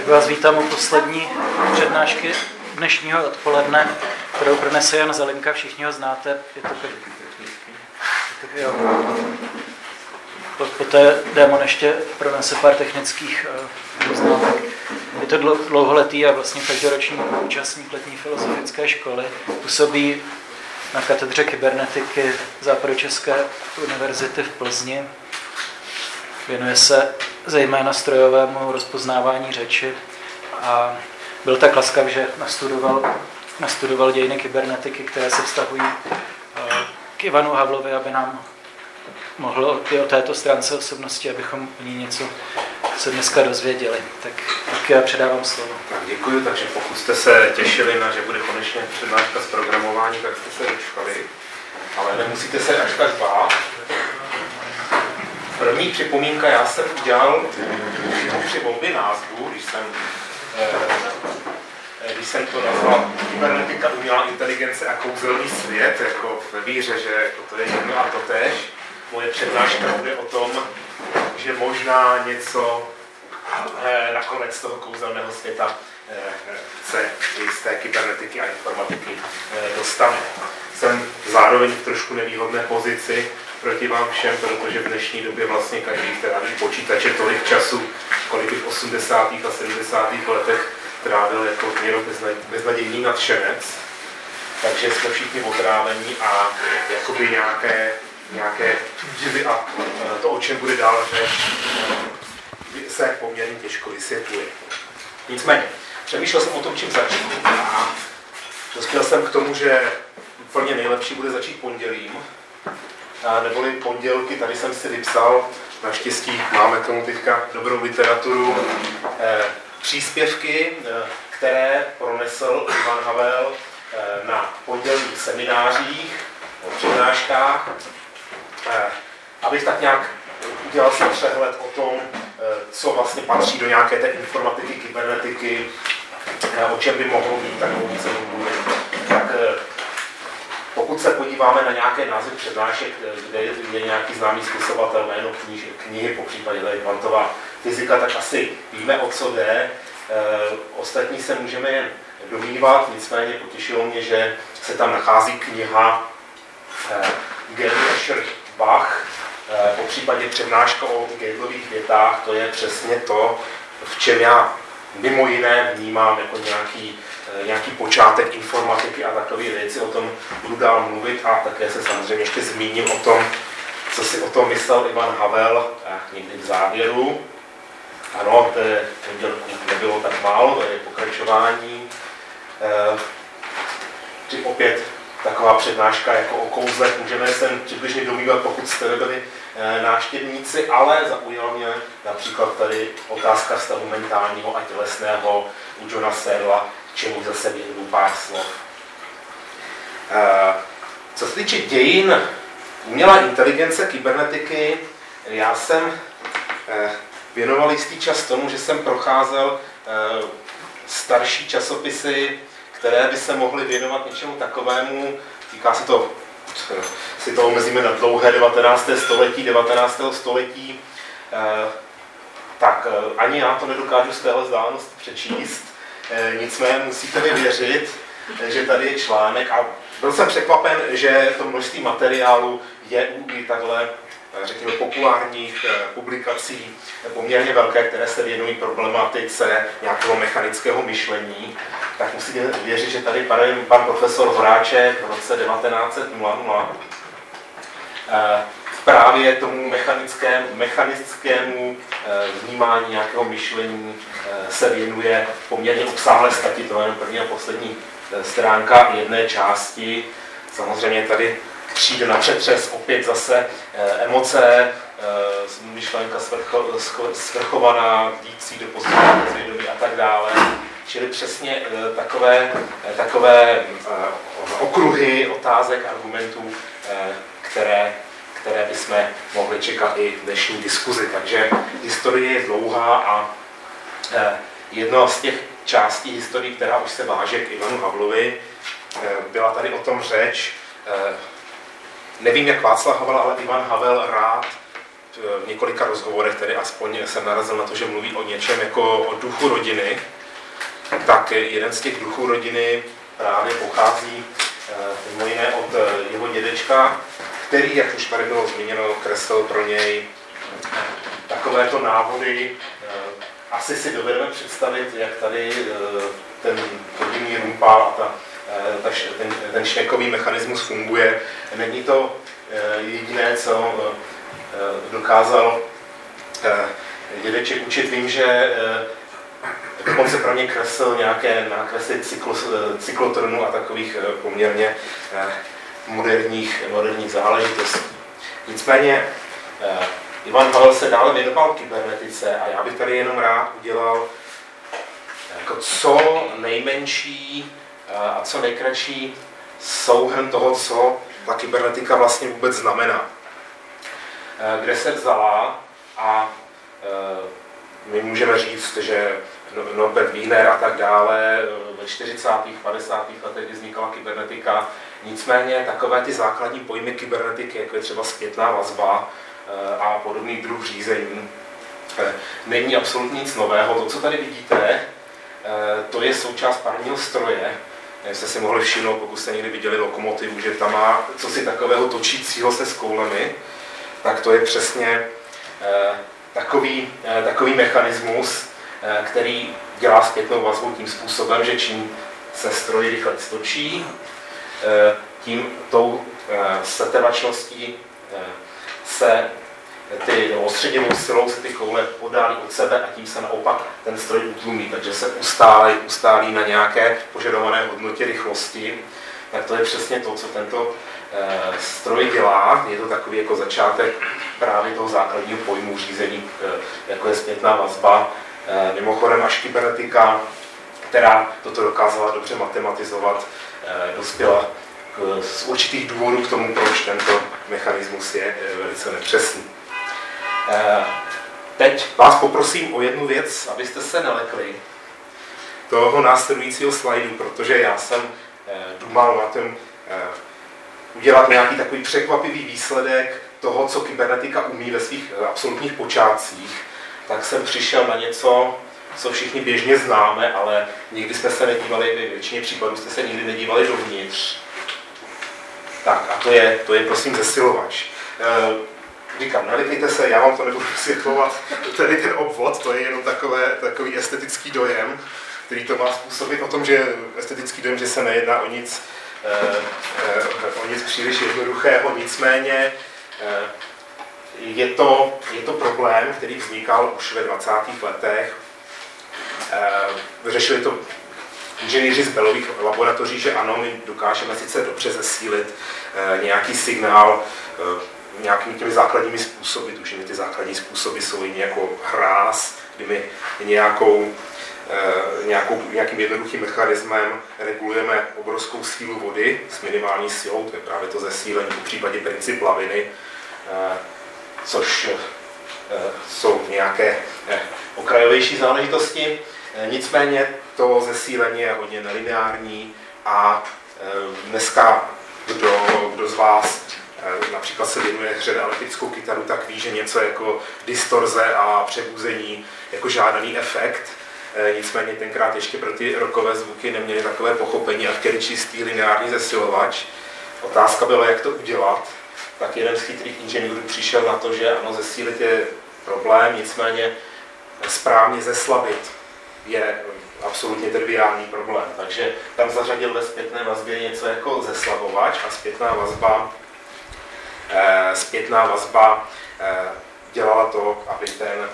Tak vás vítám u poslední přednášky dnešního odpoledne, kterou pronese Jan Zelinka, všichni ho znáte. Je to, je to jo. Poté Démon ještě pronese pár technických uh, poznámek. Je to dlouholetý a vlastně každoroční účastník letní filozofické školy. Působí na katedře kybernetiky Západočeské univerzity v Plzni. Věnuje se zejména strojovému rozpoznávání řeči a byl tak laskav, že nastudoval, nastudoval dějiny kybernetiky, které se vztahují eh, k Ivanu Havlovi, aby nám mohlo i o této stránce osobnosti, abychom o ní něco se dneska dozvěděli. Tak, tak já předávám slovo. Tak děkuji, takže pokud jste se těšili na, že bude konečně přednáška z programování, tak jste se dočkali. Ale nemusíte se až tak bát. První připomínka, já jsem udělal při volbě názvu, když jsem, eh, když jsem to nazval kybernetika, umělá inteligence a kouzelný svět, jako ve víře, že jako to je jedno a to tež. Moje přednáška bude o tom, že možná něco eh, nakonec toho kouzelného světa eh, se z té kybernetiky a informatiky dostane. Jsem zároveň v trošku nevýhodné pozici, proti vám všem, protože v dnešní době vlastně každý, která ví počítače tolik času, kolik v 80. a 70. letech trávil jako někdo beznadějný nadšenec. Takže jsme všichni otrávení a jakoby nějaké, nějaké divy a to, o čem bude dál řeč, se poměrně těžko vysvětluje. Nicméně, přemýšlel jsem o tom, čím začít a dospěl jsem k tomu, že úplně nejlepší bude začít pondělím, neboli pondělky, tady jsem si vypsal, naštěstí máme tomu teďka dobrou literaturu, eh, příspěvky, eh, které pronesl Ivan Havel eh, na pondělních seminářích, přednáškách, abych tak nějak udělal si přehled o tom, co vlastně patří do nějaké té informatiky, kybernetiky, o čem by mohlo být takovou více. Pokud se podíváme na nějaké názvy přednášek, kde je nějaký známý spisovatel, jméno knihy, knihy po případě tady kvantová fyzika, tak asi víme, o co jde. E, ostatní se můžeme jen domývat, nicméně potěšilo mě, že se tam nachází kniha e, Gerhard Bach, po případě přednáška o Gödelových větách, to je přesně to, v čem já mimo jiné vnímám jako nějaký Eh, nějaký počátek informatiky a takové věci, o tom budu dál mluvit a také se samozřejmě ještě zmíním o tom, co si o tom myslel Ivan Havel někdy v závěru. Ano, to je, nebylo tak málo, to je pokračování. E, opět taková přednáška jako o kouzlech, můžeme se přibližně domývat, pokud jste nebyli návštěvníci, ale zaujala mě například tady otázka stavu mentálního a tělesného u Johna Serla, čemu zase věnu pár slov. Eh, co se týče dějin umělá inteligence, kybernetiky, já jsem eh, věnoval jistý čas tomu, že jsem procházel eh, starší časopisy, které by se mohly věnovat něčemu takovému, týká se to, si to omezíme na dlouhé 19. století, 19. století, tak ani já to nedokážu z téhle vzdálenosti přečíst, nicméně musíte mi věřit, eh, že tady je článek a byl jsem překvapen, že to množství materiálu je i takhle eh, řekněme, populárních publikací poměrně velké, které se věnují problematice nějakého mechanického myšlení, tak musíte věřit, že tady pan, pan profesor Horáček v roce 1900 právě tomu mechanickému, mechanickému vnímání nějakého myšlení se věnuje poměrně obsáhlé stati, to je první a poslední eh, stránka jedné části. Samozřejmě tady přijde na přetřes opět zase eh, emoce, eh, myšlenka svrchovaná, dící do posledního zvědomí a tak dále. Čili přesně takové, takové okruhy otázek, argumentů, které, které bychom mohli čekat i v dnešní diskuzi. Takže historie je dlouhá a Jedna z těch částí historie, která už se váže k Ivanu Havlovi, eh, byla tady o tom řeč. Eh, nevím, jak Václav Havel, ale Ivan Havel rád v několika rozhovorech, tedy aspoň jsem narazil na to, že mluví o něčem jako o duchu rodiny, tak jeden z těch duchů rodiny právě pochází mimo jiné od jeho dědečka, který, jak už tady bylo zmíněno, kreslil pro něj takovéto návody. Asi si dovedeme představit, jak tady ten rodinný rumpál a ta, ta, ten, ten šnekový mechanismus funguje. Není to jediné, co dokázal dědeček učit. Vím, že dokonce pro ně kresl nějaké nákresy cyklo, cyklotronu a takových poměrně moderních, moderních záležitostí. Nicméně Ivan Havel se dále věnoval kybernetice a já bych tady jenom rád udělal jako co nejmenší a co nejkratší souhrn toho, co ta kybernetika vlastně vůbec znamená. Kde se vzala a my můžeme říct, že Norbert Wiener a tak dále ve 40. 50. letech, kdy vznikala kybernetika, nicméně takové ty základní pojmy kybernetiky, jako je třeba zpětná vazba a podobný druh řízení, není absolutně nic nového. To, co tady vidíte, to je součást parního stroje, jak jste si mohli všimnout, pokud jste někdy viděli lokomotivu, že tam má co si takového točícího se s koulemi, tak to je přesně takový, takový mechanismus, který dělá zpětnou vazbu tím způsobem, že čím se stroj rychle stočí, tím tou setrvačností se ty ostředěvou silou se ty koule podálí od sebe a tím se naopak ten stroj utlumí, takže se ustálí, ustálí na nějaké požadované hodnotě rychlosti. Tak to je přesně to, co tento stroj dělá. Je to takový jako začátek právě toho základního pojmu řízení, jako je zpětná vazba. Mimochodem až kybernetika, která toto dokázala dobře matematizovat, dospěla z určitých důvodů k tomu, proč tento mechanismus je velice nepřesný. Eh, teď vás poprosím o jednu věc, abyste se nelekli toho následujícího slajdu, protože já jsem eh, dumal na tom eh, udělat nějaký takový překvapivý výsledek toho, co kybernetika umí ve svých absolutních počátcích, tak jsem přišel na něco, co všichni běžně známe, ale nikdy jsme se nedívali, ve většině případů jste se nikdy nedívali dovnitř. Tak a to je, to je prosím zesilovač říkám, nelekejte se, já vám to nebudu vysvětlovat, tady ten obvod, to je jenom takové, takový estetický dojem, který to má způsobit o tom, že estetický dojem, že se nejedná o nic, eh, eh, o nic příliš jednoduchého, nicméně je to, je to problém, který vznikal už ve 20. letech. Řešili to inženýři z Belových laboratoří, že ano, my dokážeme sice dobře zesílit nějaký signál nějakými těmi základními způsoby, tuším, ty základní způsoby jsou jiné jako hráz, kdy my nějakou, nějakou, nějakým jednoduchým mechanismem regulujeme obrovskou sílu vody s minimální silou, to je právě to zesílení, v případě princip laviny, což jsou nějaké e, okrajovější záležitosti. E, nicméně to zesílení je hodně nelineární a dneska kdo, kdo z vás Eh, například se věnuje hře na elektrickou kytaru, tak ví, že něco jako distorze a přebuzení jako žádaný efekt. Eh, nicméně tenkrát ještě pro ty rokové zvuky neměli takové pochopení a chtěli čistý lineární zesilovač. Otázka byla, jak to udělat. Tak jeden z chytrých inženýrů přišel na to, že ano, zesílit je problém, nicméně správně zeslabit je absolutně triviální problém. Takže tam zařadil ve zpětné vazbě něco jako zeslabovač a zpětná vazba Eh, zpětná vazba eh, dělala to, aby ten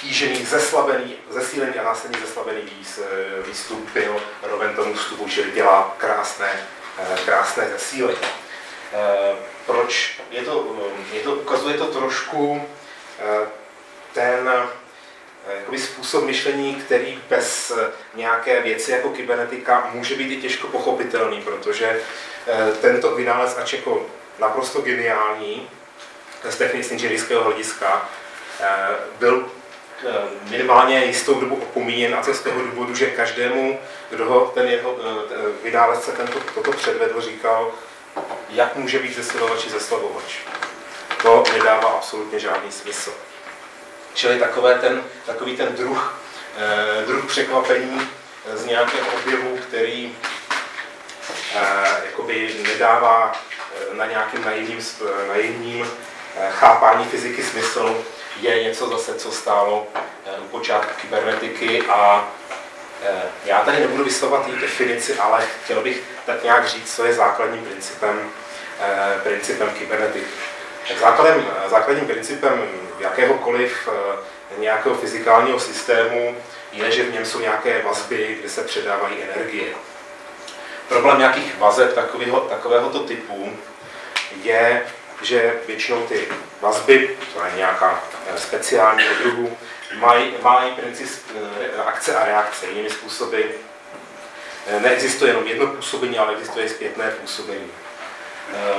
kýžený, zeslabený, zesílený a následně zeslabený eh, výstup byl roven tomu vstupu, čili dělá krásné, krásné zesílení. Proč? Je to, je to, ukazuje to trošku ten jakoby způsob myšlení, který bez nějaké věci jako kybernetika může být i těžko pochopitelný, protože tento vynález, ač jako naprosto geniální z technicky inženýrského hlediska. Eh, byl eh, minimálně jistou dobu opomíjen a to z toho důvodu, že každému, kdo ho ten jeho eh, vynálezce tento, toto předvedl, říkal, jak může být zesilovač i zeslavovač. to nedává absolutně žádný smysl. Čili takové ten, takový ten druh, eh, druh překvapení z nějakého objevu, který eh, jakoby nedává eh, na nějakým naivním, naivním eh, chápání fyziky smysl, je něco zase, co stálo eh, u počátku kybernetiky a eh, já tady nebudu vyslovovat její definici, ale chtěl bych tak nějak říct, co je základním principem, eh, principem kybernetiky. Tak základem, základním principem jakéhokoliv nějakého fyzikálního systému je, že v něm jsou nějaké vazby, kde se předávají energie. Problém nějakých vazeb takového, takovéhoto typu je, že většinou ty vazby, to je nějaká speciální druhu, mají, mají princip akce a reakce, jinými způsoby. Neexistuje jenom jedno působení, ale existuje zpětné působení.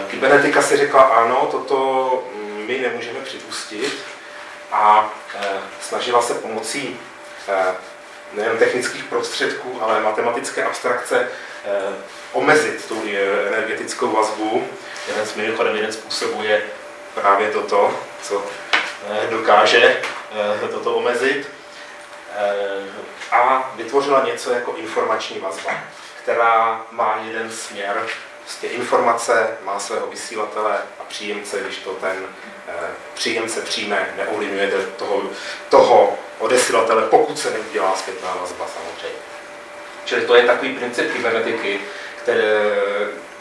Kybernetika si řekla, ano, toto my nemůžeme připustit a snažila se pomocí nejen technických prostředků, ale matematické abstrakce omezit tu energetickou vazbu. Jeden z mimochodem jeden způsobů je právě toto, co dokáže toto omezit. A vytvořila něco jako informační vazba, která má jeden směr, prostě informace má svého vysílatele a příjemce, když to ten příjemce přijme, neovlivňuje toho, toho odesilatele, pokud se neudělá zpětná vazba samozřejmě. Čili to je takový princip kybernetiky, které,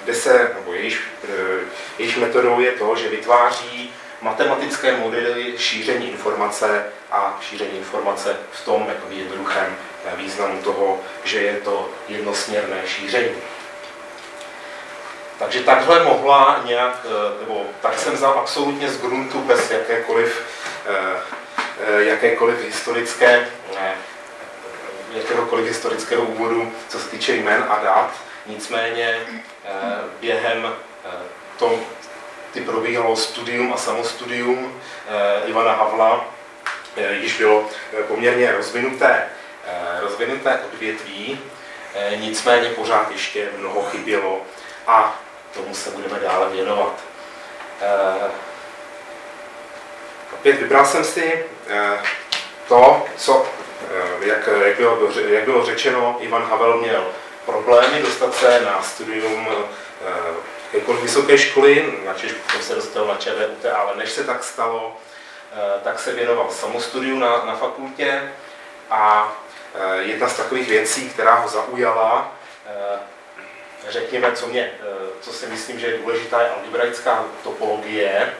kde se, nebo jejíž, jejíž metodou je to, že vytváří matematické modely šíření informace a šíření informace v tom jednoduchém významu toho, že je to jednosměrné šíření. Takže takhle mohla nějak, nebo tak jsem vzal absolutně z gruntu bez jakékoliv, jakékoliv historické, jakéhokoliv historického úvodu, co se týče jmen a dat. Nicméně během tom, kdy probíhalo studium a samostudium Ivana Havla, již bylo poměrně rozvinuté, rozvinuté odvětví, nicméně pořád ještě mnoho chybělo a tomu se budeme dále věnovat. Opět vybral jsem si to, co, jak, jak, bylo, jak bylo řečeno, Ivan Havel měl problémy dostat se na studium jakkoliv vysoké školy, načež potom se dostal na ČVUT, ale než se tak stalo, tak se věnoval samostudiu na, na fakultě a jedna z takových věcí, která ho zaujala, řekněme, co, mě, co si myslím, že je důležitá, je algebraická topologie.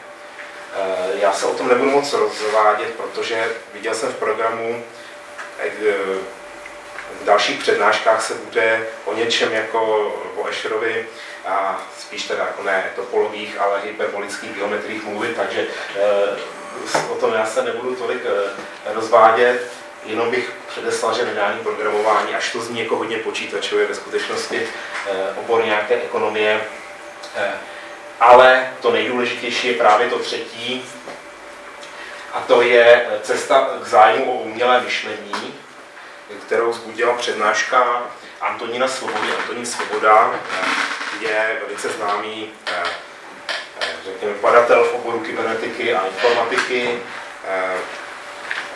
Já se o tom nebudu moc rozvádět, protože viděl jsem v programu, v dalších přednáškách se bude o něčem jako o Escherovi a spíš teda jako ne topologiích, ale hyperbolických geometriích mluvit, takže o tom já se nebudu tolik rozvádět, jenom bych předeslal, že nedání programování, až to zní jako hodně počítačové, ve skutečnosti obor nějaké ekonomie, ale to nejdůležitější je právě to třetí, a to je cesta k zájmu o umělé myšlení, kterou zbudila přednáška Antonína Svobody. Antonín Svoboda je velice známý řekněme, badatel v oboru kybernetiky a informatiky,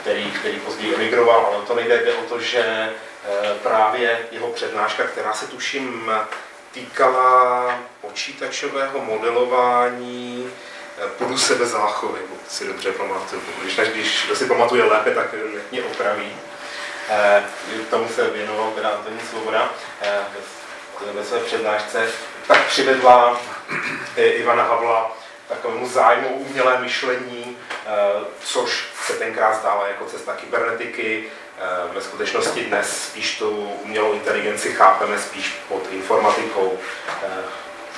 který, který později emigroval, ale to nejde, jde o to, že právě jeho přednáška, která se tuším týkala počítačového modelování půdu sebezáchovy, pokud si dobře pamatuju. Když, když kdo si pamatuje lépe, tak mě opraví. K tomu se věnoval teda Antonín Svoboda ve své přednášce, tak přivedla Ivana Havla takovému zájmu umělé myšlení, což se tenkrát zdála jako cesta kybernetiky. Ve skutečnosti dnes spíš tu umělou inteligenci chápeme spíš pod informatikou,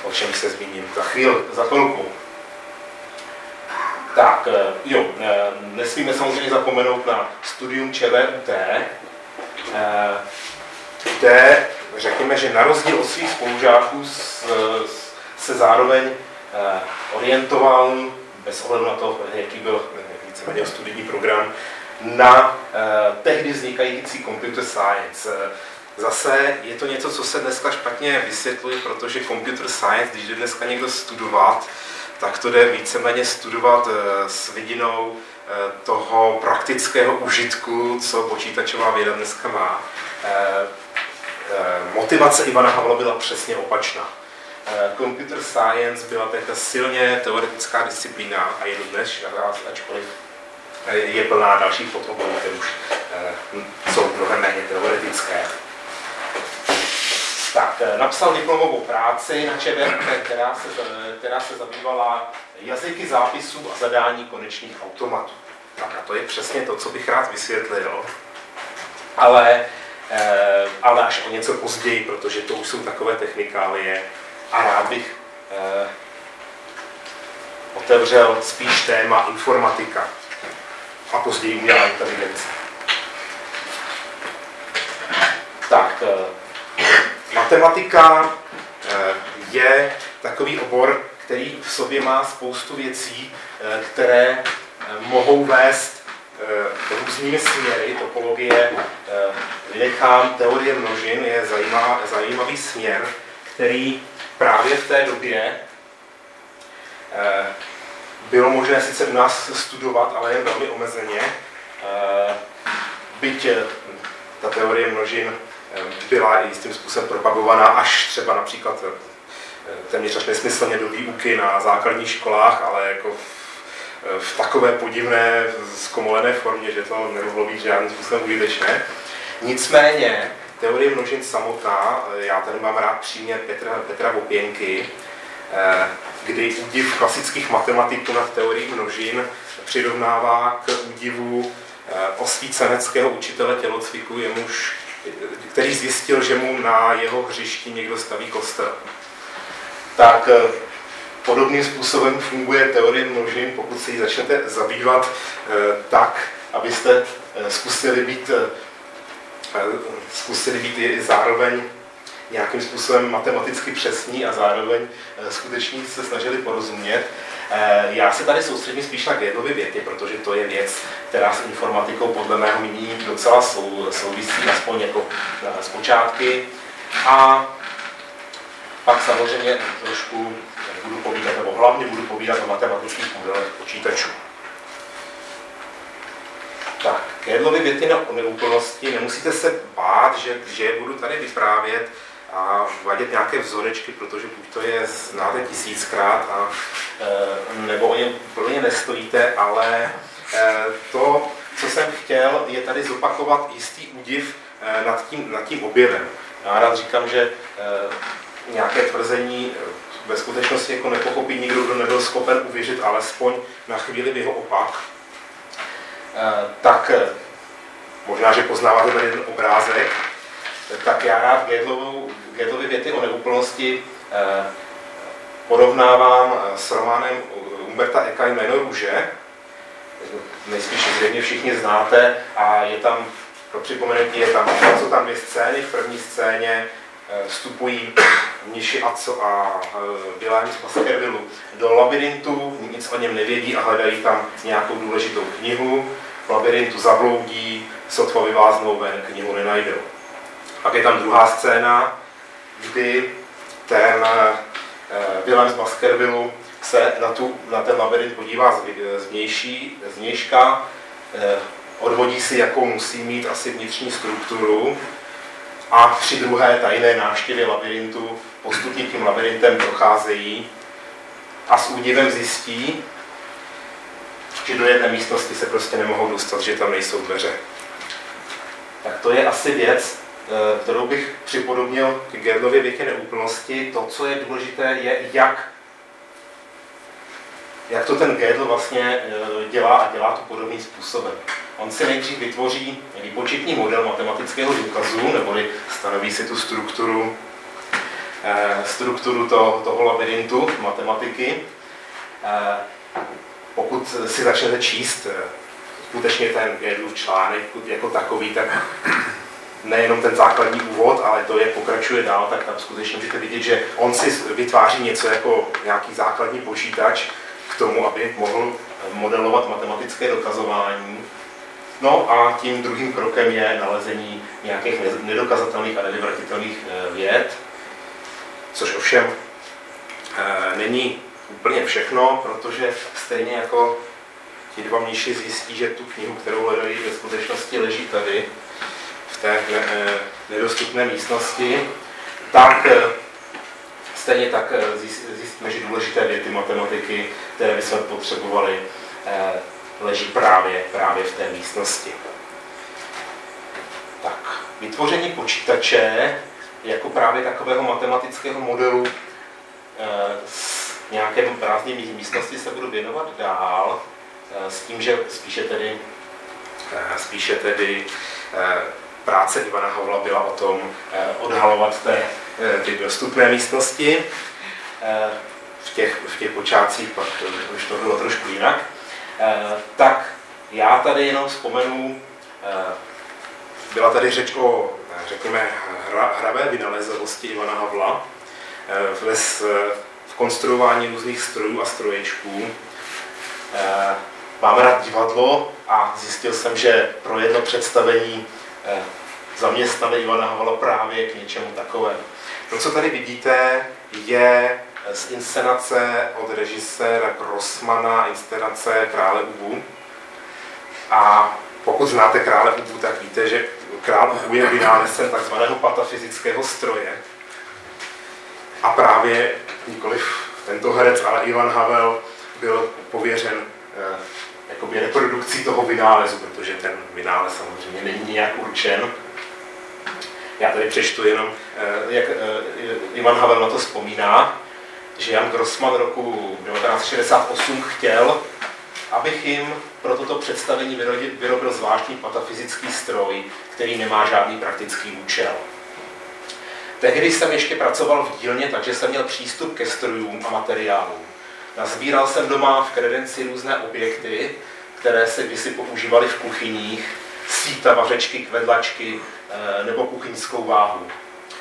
o čem se zmíním za chvíli, za chvilku. Tak, jo, nesmíme samozřejmě zapomenout na studium ČVUT, kde řekněme, že na rozdíl od svých spolužáků se zároveň orientoval, bez ohledu na to, jaký byl víceméně studijní program, na tehdy vznikající computer science. Zase je to něco, co se dneska špatně vysvětluje, protože computer science, když jde dneska někdo studovat, tak to jde víceméně studovat s vidinou toho praktického užitku, co počítačová věda dneska má. Motivace Ivana Havla byla přesně opačná. Computer science byla tehdy silně teoretická disciplína a je dnes, ačkoliv je plná dalších podrobolů, které už jsou mnohem méně teoretické. Tak, eh, napsal diplomovou práci na ČVK, která se, která se zabývala jazyky zápisů a zadání konečných automatů. Tak a to je přesně to, co bych rád vysvětlil. Ale, eh, ale až o něco později, protože to už jsou takové technikálie a rád bych eh, otevřel spíš téma informatika a později umělá inteligence. Tak, Matematika eh, je takový obor, který v sobě má spoustu věcí, eh, které eh, mohou vést různými směry. Topologie vynechám, teorie množin je zajímavý směr, který právě v té době bylo možné sice u nás studovat, ale jen velmi omezeně. Byť ta teorie množin byla jistým způsobem propagovaná až třeba například eh, téměř až nesmyslně do výuky na základních školách, ale jako v, takové podivné, zkomolené formě, že to nemohlo být žádným způsobem užitečné. Nicméně, teorie množin samotná, eh, já tady mám rád příměr Petra, Petra Vopěnky, eh, kdy údiv klasických matematiků nad teorií množin přirovnává k údivu osvíceneckého učitele tělocviku, jemuž který zjistil, že mu na jeho hřišti někdo staví kostel. Tak eh, podobným způsobem funguje teorie množin, pokud se jí začnete zabývat eh, tak, abyste eh, zkusili být, zkusili být i zároveň nějakým způsobem matematicky přesní a zároveň skutečně se snažili porozumět, Eh, já se tady soustředím spíš na Gödelovy věty, protože to je věc, která s informatikou podle mého mínění docela sou, souvisí, aspoň jako z počátky. A pak samozřejmě trošku budu povídat, nebo hlavně budu povídat o matematických modelech počítačů. Tak, Gödelovy věty na neúplnosti, nemusíte se bát, že, že budu tady vyprávět a uvádět nějaké vzorečky, protože buď to je znáte tisíckrát, a, e, nebo o něm úplně nestojíte, ale e, to, co jsem chtěl, je tady zopakovat jistý údiv e, nad tím, nad tím objevem. Já rád říkám, že nějaké tvrzení ve skutečnosti jako nepochopí nikdo, kdo nebyl schopen uvěřit alespoň na chvíli v jeho opak. Tak možná, že poznáváte ten obrázek, tak já rád Gedlovy věty o neúplnosti eh, porovnávám eh, s románem Umberta Eka Jméno růže. Nejspíš zřejmě všichni znáte a je tam, pro připomenutí, je tam, jsou tam dvě scény. V první scéně eh, vstupují Niši Aco a Bilání z Baskervillu do labirintu, nic o něm nevědí a hledají tam nějakou důležitou knihu. V labirintu zabloudí, sotva vyváznou ven, knihu nenajdou. Pak je tam druhá scéna, kdy ten Willem z Baskervillu se na, tu, na ten labirint podívá zvnější, zvnějška, eh, odvodí si, jakou musí mít asi vnitřní strukturu a při druhé tajné návštěvě labirintu postupně tím labirintem procházejí a s údivem zjistí, že do jedné místnosti se prostě nemohou dostat, že tam nejsou dveře. Tak to je asi věc, Eh, kterou bych připodobnil k Gerlově větě neúplnosti. To, co je důležité, je, jak, jak to ten Gödel vlastně eh, dělá a dělá to podobným způsobem. On si nejdřív vytvoří výpočetní model matematického důkazu, neboli stanoví si tu strukturu, eh, strukturu to, toho labirintu matematiky. Pokud si začnete číst skutečně ten Gödelův článek jako takový, tak nejenom ten základní úvod, ale to, jak pokračuje dál, tak tam skutečně můžete vidět, že on si vytváří něco jako nějaký základní počítač k tomu, aby mohl modelovat matematické dokazování. No a tím druhým krokem je nalezení nějakých nedokazatelných a nevyvratitelných eh, věd, což ovšem eh, není úplně všechno, protože stejně jako ti dva mniši zjistí, že tu knihu, kterou hledají, ve skutečnosti leží tady, té eh, nedostupné místnosti, tak eh, stejně tak eh, zjistíme, že důležité věty matematiky, které bychom potřebovali, leží právě, právě v té místnosti. Tak, vytvoření počítače jako právě takového matematického modelu s nějakém prázdné místnosti se budu věnovat dál, s tím, že spíše tedy, spíše tedy práce Ivana Havla byla o tom odhalovat té, ty dostupné místnosti. V těch, v těch počátcích pak to, už to bylo trošku jinak. Tak já tady jenom vzpomenu, byla tady řeč o, řekněme, hra, hravé vynalézavosti Ivana Havla v, v konstruování různých strojů a stroječků. Mám rád divadlo a zjistil jsem, že pro jedno představení zaměstnali Ivana Havala právě k něčemu takovému. To, co tady vidíte, je z inscenace od režiséra Grossmana, inscenace Krále Ubu. A pokud znáte Krále Ubu, tak víte, že Král Ubu je vynálezcem takzvaného patafyzického stroje. A právě nikoliv tento herec, ale Ivan Havel byl pověřen eh, jakoby reprodukcí toho vynálezu, protože ten vynález samozřejmě není nějak určen. Já tady přečtu jenom, eh, jak eh, Ivan Havel na to vzpomíná, že Jan Grossman roku 1968 chtěl, abych jim pro toto představení vyrobil zvláštní patafyzický stroj, který nemá žádný praktický účel. Tehdy jsem ještě pracoval v dílně, takže jsem měl přístup ke strojům a materiálům. Nazbíral jsem doma v kredenci různé objekty, které se kdysi používaly v kuchyních, síta, vařečky, kvedlačky eh, nebo kuchyňskou váhu.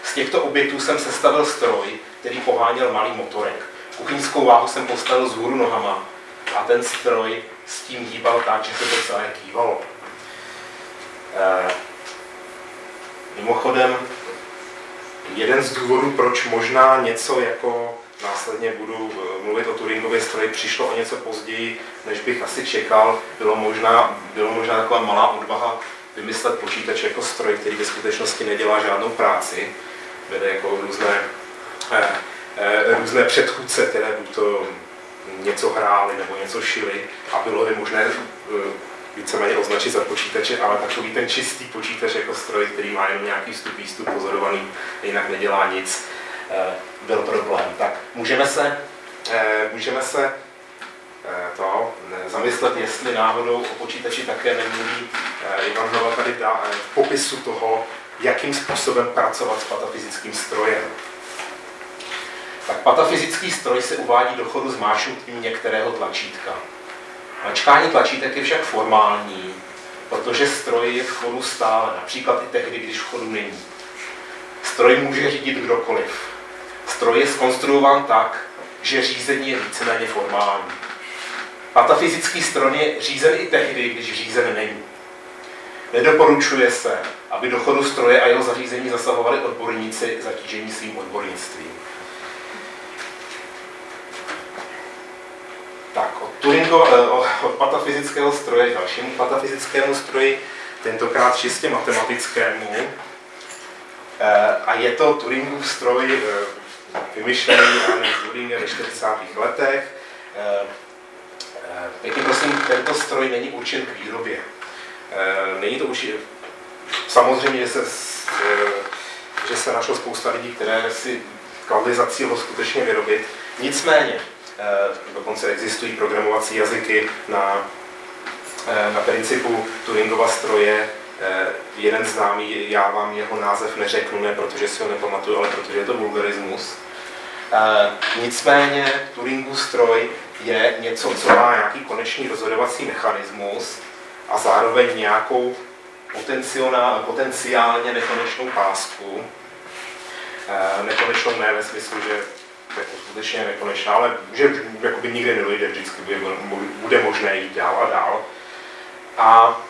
Z těchto objektů jsem sestavil stroj, který poháněl malý motorek. Kuchyňskou váhu jsem postavil z hůru nohama a ten stroj s tím hýbal tak, že se to celé kývalo. E, mimochodem, jeden z důvodů, proč možná něco jako následně budu eh, mluvit o Turingově stroji, přišlo o něco později, než bych asi čekal. Bylo možná, bylo možná taková malá odvaha vymyslet počítač jako stroj, který ve skutečnosti nedělá žádnou práci. Vede jako různé, eh, eh, různé předchůdce, které buď to něco hráli nebo něco šili a bylo by možné eh, víceméně označit za počítače, ale takový ten čistý počítač jako stroj, který má jenom nějaký vstup, výstup pozorovaný, jinak nedělá nic, byl problém. Tak můžeme se, eh, můžeme se eh, to zamyslet, jestli náhodou o počítači také nemluví Ivan Hlava tady dá, v popisu toho, jakým způsobem pracovat s patafyzickým strojem. Tak patafyzický stroj se uvádí do chodu zmáčnutím některého tlačítka. Mačkání tlačítek je však formální, protože stroj je v chodu stále, například i tehdy, když v chodu není. Stroj může řídit kdokoliv stroj je skonstruován tak, že řízení je víceméně formální. Patafyzický stroj je řízen i tehdy, když řízen není. Nedoporučuje se, aby do chodu stroje a jeho zařízení zasahovali odborníci zatížení svým odbornictvím. Tak, od, Turingo, eh, od patafyzického stroje k dalšímu patafyzickému stroji, tentokrát čistě matematickému. Eh, a je to Turingův stroj eh, vymyšlený Arnold Turing ve 40. letech. Eh, eh, pěkně prosím, tento stroj není určen k výrobě. Eh, není to určitě, samozřejmě, že se, že se našlo spousta lidí, které si kladly za cíl ho skutečně vyrobit. Nicméně, dokonce existují programovací jazyky na, na principu Turingova stroje, jeden známý, já vám jeho název neřeknu, ne protože si ho nepamatuju, ale protože je to vulgarismus. E, nicméně Turingův stroj je něco, co má nějaký konečný rozhodovací mechanismus a zároveň nějakou potenciálně nekonečnou pásku. E, nekonečnou ne ve smyslu, že jako skutečně nekonečná, ale že jakoby nikdy nedojde, vždycky bude, bude možné jít dál a dál. A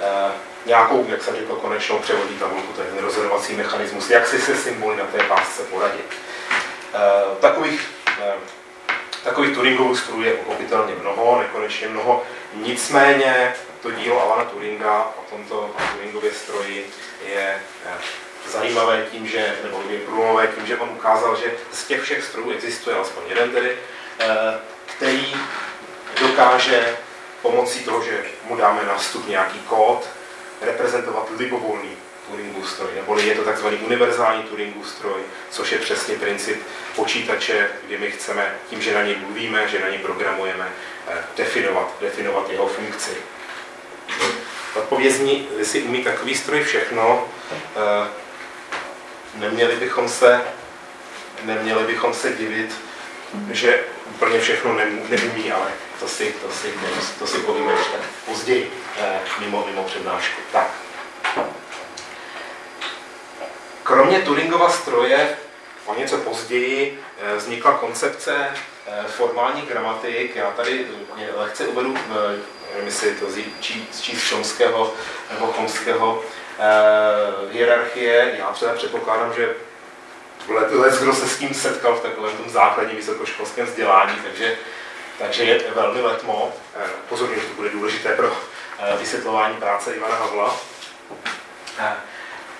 e, nějakou, jak jsem řekl, konečnou převodí tabulku, to je rozhodovací mechanismus, jak si se symboly na té pásce poradit. Eh, takových eh, Takových Turingových strojů je pochopitelně mnoho, nekonečně mnoho. Nicméně to dílo Alana Turinga o tomto Turingově stroji je eh, zajímavé tím, že, nebo je průlomové tím, že on ukázal, že z těch všech strojů existuje alespoň jeden tedy, který dokáže pomocí toho, že mu dáme na vstup nějaký kód, reprezentovat libovolný Turingův stroj, neboli je to takzvaný univerzální Turingův stroj, což je přesně princip počítače, kdy my chceme tím, že na něj mluvíme, že na něj programujeme, eh, definovat, definovat jeho funkci. Odpovězní, jestli umí takový stroj všechno, eh, neměli bychom se, neměli bychom se divit, že úplně všechno neumí, ale to si, to si, to si povíme ještě později, eh, mimo, mimo přednášku. Tak. Kromě Turingova stroje o něco později eh, vznikla koncepce eh, formálních gramatik. Já tady lehce uvedu, nevím, jestli to číst, Chomského nebo Chomského hierarchie. Já třeba předpokládám, že let, let, kdo se s tím setkal v takovém tom základním vysokoškolském vzdělání, takže, takže je velmi letmo. Eh, pozorně, že to bude důležité pro eh, vysvětlování práce Ivana Havla. Eh,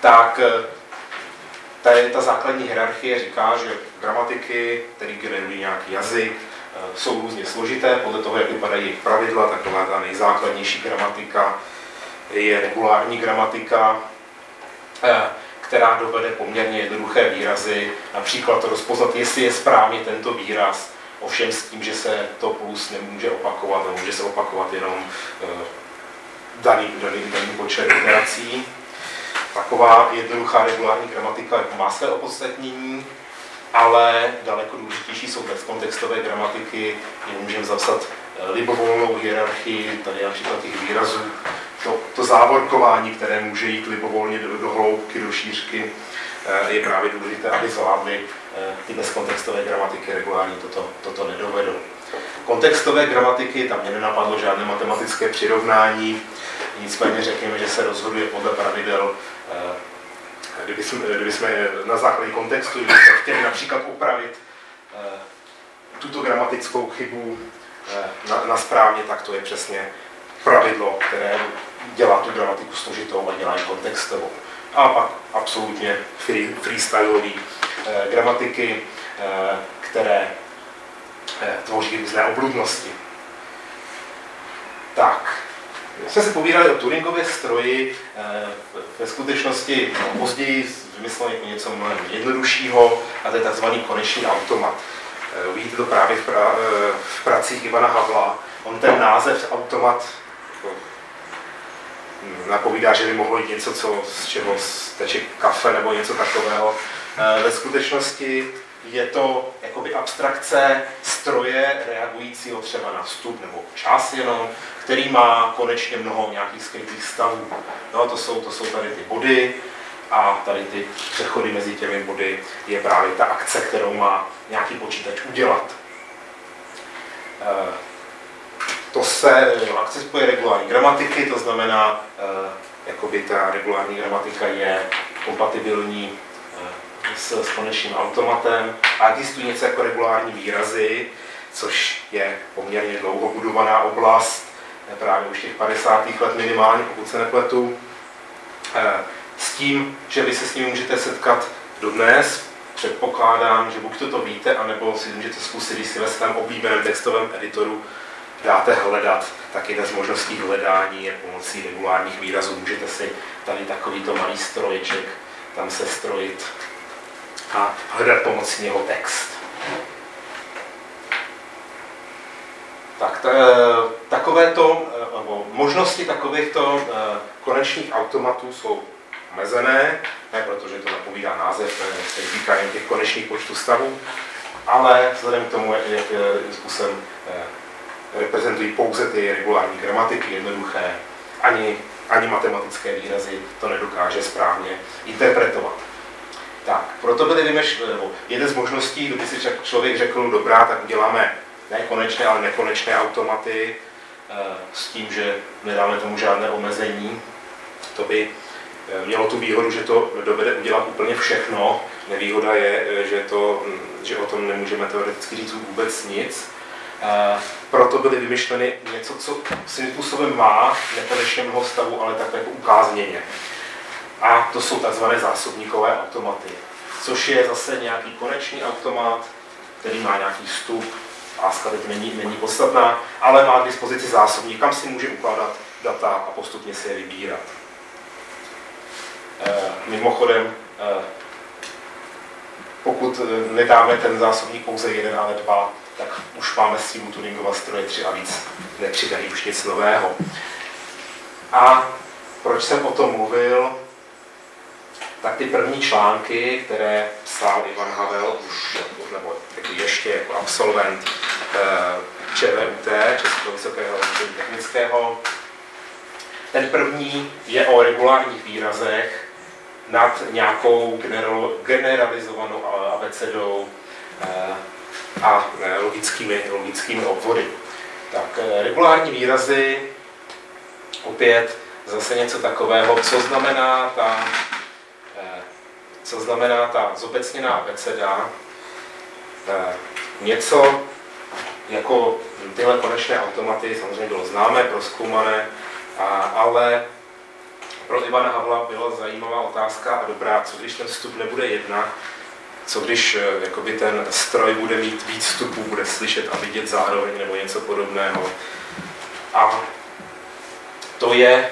tak ta, ta základní hierarchie říká, že gramatiky, které generují nějaký jazyk, jsou různě složité, podle toho, jak vypadají jejich pravidla, taková ta nejzákladnější gramatika je regulární gramatika, která dovede poměrně jednoduché výrazy, například rozpoznat, jestli je správně tento výraz, ovšem s tím, že se to plus nemůže opakovat, nebo může se opakovat jenom uh, daný, daný, daný počet iterací. Taková jednoduchá regulární gramatika má své opodstatnění, ale daleko důležitější jsou bezkontextové gramatiky, kdy můžeme zapsat eh, libovolnou hierarchii, tady například těch výrazů, to, to závorkování, které může jít libovolně do, do hloubky, do šířky, eh, je právě důležité, aby zvládly eh, ty bezkontextové gramatiky regulární toto, toto nedovedou. Kontextové gramatiky, tam mě nenapadlo žádné matematické přirovnání, nicméně řekněme, že se rozhoduje podle pravidel, eh, kdyby jsme, kdyby jsme na základě kontextu, chtěli například upravit tuto gramatickou chybu na, na správně, tak to je přesně pravidlo, které dělá tu dramatiku složitou a dělá ji kontextovou. A pak absolutně free, freestyleové eh, gramatiky, eh, které eh, tvoří různé obludnosti. Tak, jsme si povídali o Turingově stroji, eh, ve skutečnosti no, později vymyslel něco mnohem jednoduššího a to je tzv. konečný automat. Eh, uvidíte to právě v, pra, eh, v pracích Ivana Havla. On ten název automat napovídá, že by mohlo jít něco, co, z čeho teče kafe nebo něco takového. Eh, ve skutečnosti je to jakoby abstrakce stroje reagujícího třeba na vstup nebo čas jenom, který má konečně mnoho nějakých skrytých stavů. No, to, jsou, to jsou tady ty body a tady ty přechody mezi těmi body je právě ta akce, kterou má nějaký počítač udělat. Eh, to se akce spoje regulární gramatiky, to znamená, eh, jakoby ta regulární gramatika je kompatibilní eh, s, s konečným automatem a existují něco jako regulární výrazy, což je poměrně dlouho budovaná oblast, eh, právě už těch 50. let minimálně, pokud se nepletu, s tím, že vy se s nimi můžete setkat dodnes, předpokládám, že buď to, to víte, anebo si můžete zkusit, když si ve svém oblíbeném textovém editoru dáte hledat, tak jedna z možností hledání je pomocí regulárních výrazů. Můžete si tady takovýto malý stroječek tam se strojit a hledat pomocí něho text. Tak ta, takovéto, nebo možnosti takovýchto eh, konečných automatů jsou omezené, ne protože to napovídá název, se týká jen těch konečných počtů stavů, ale vzhledem k tomu, jak, jak způsobem eh, reprezentují pouze ty regulární gramatiky, jednoduché, ani, ani matematické výrazy to nedokáže správně interpretovat. Tak, proto byly vymešlené, jeden z možností, kdyby si člověk řekl, dobrá, tak uděláme ne konečné, ale nekonečné automaty eh, s tím, že nedáme tomu žádné omezení. To by eh, mělo tu výhodu, že to dovede udělat úplně všechno, Nevýhoda je, že, to, že o tom nemůžeme teoreticky říct vůbec nic. Proto byly vymyšleny něco, co svým způsobem má nekonečně mnoho stavu, ale tak jako ukázněně. A to jsou tzv. zásobníkové automaty, což je zase nějaký konečný automat, který má nějaký vstup, láska teď není, není podstatná, ale má k dispozici zásobník, kam si může ukládat data a postupně si je vybírat. E, mimochodem, e, pokud eh, nedáme ten zásobník pouze jeden, ale dva, tak už máme s tím tuningovat stroje tři a víc nepřidají už nic nového. A proč jsem o tom mluvil? Tak ty první články, které psal Ivan Havel, už nebo ještě jako absolvent eh, ČVUT, Českého vysokého technického, ten první je o regulárních výrazech nad nějakou generalizovanou abecedou eh, a eh, logickými, logickými obvody. Tak regulární výrazy, opět zase něco takového, co znamená ta co znamená ta zobecněná abeceda, něco jako tyhle konečné automaty samozřejmě bylo známé, proskoumané, ale pro Ivana Havla byla zajímavá otázka a dobrá, co když ten vstup nebude jedna, co když e, jakoby ten stroj bude mít víc vstupů, bude slyšet a vidět zároveň nebo něco podobného. A to je...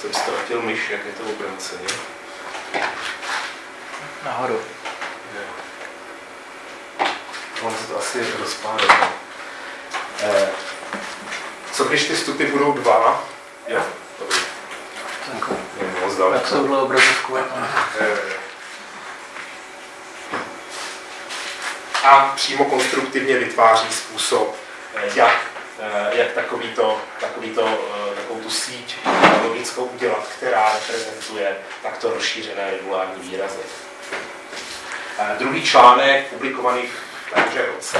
Jsem ztratil myš, jak je to obráceně. Nahoru. On se to asi rozpádá. Eh, co když ty vstupy budou dva? Jo, dobrý. Tak, jsou obrazovku. A přímo konstruktivně vytváří způsob, eh, jak, eh, jak takovýto, takovýto, takovou tu síť logickou udělat, která reprezentuje takto rozšířené regulární výrazy. Druhý článek, publikovaný v témže roce,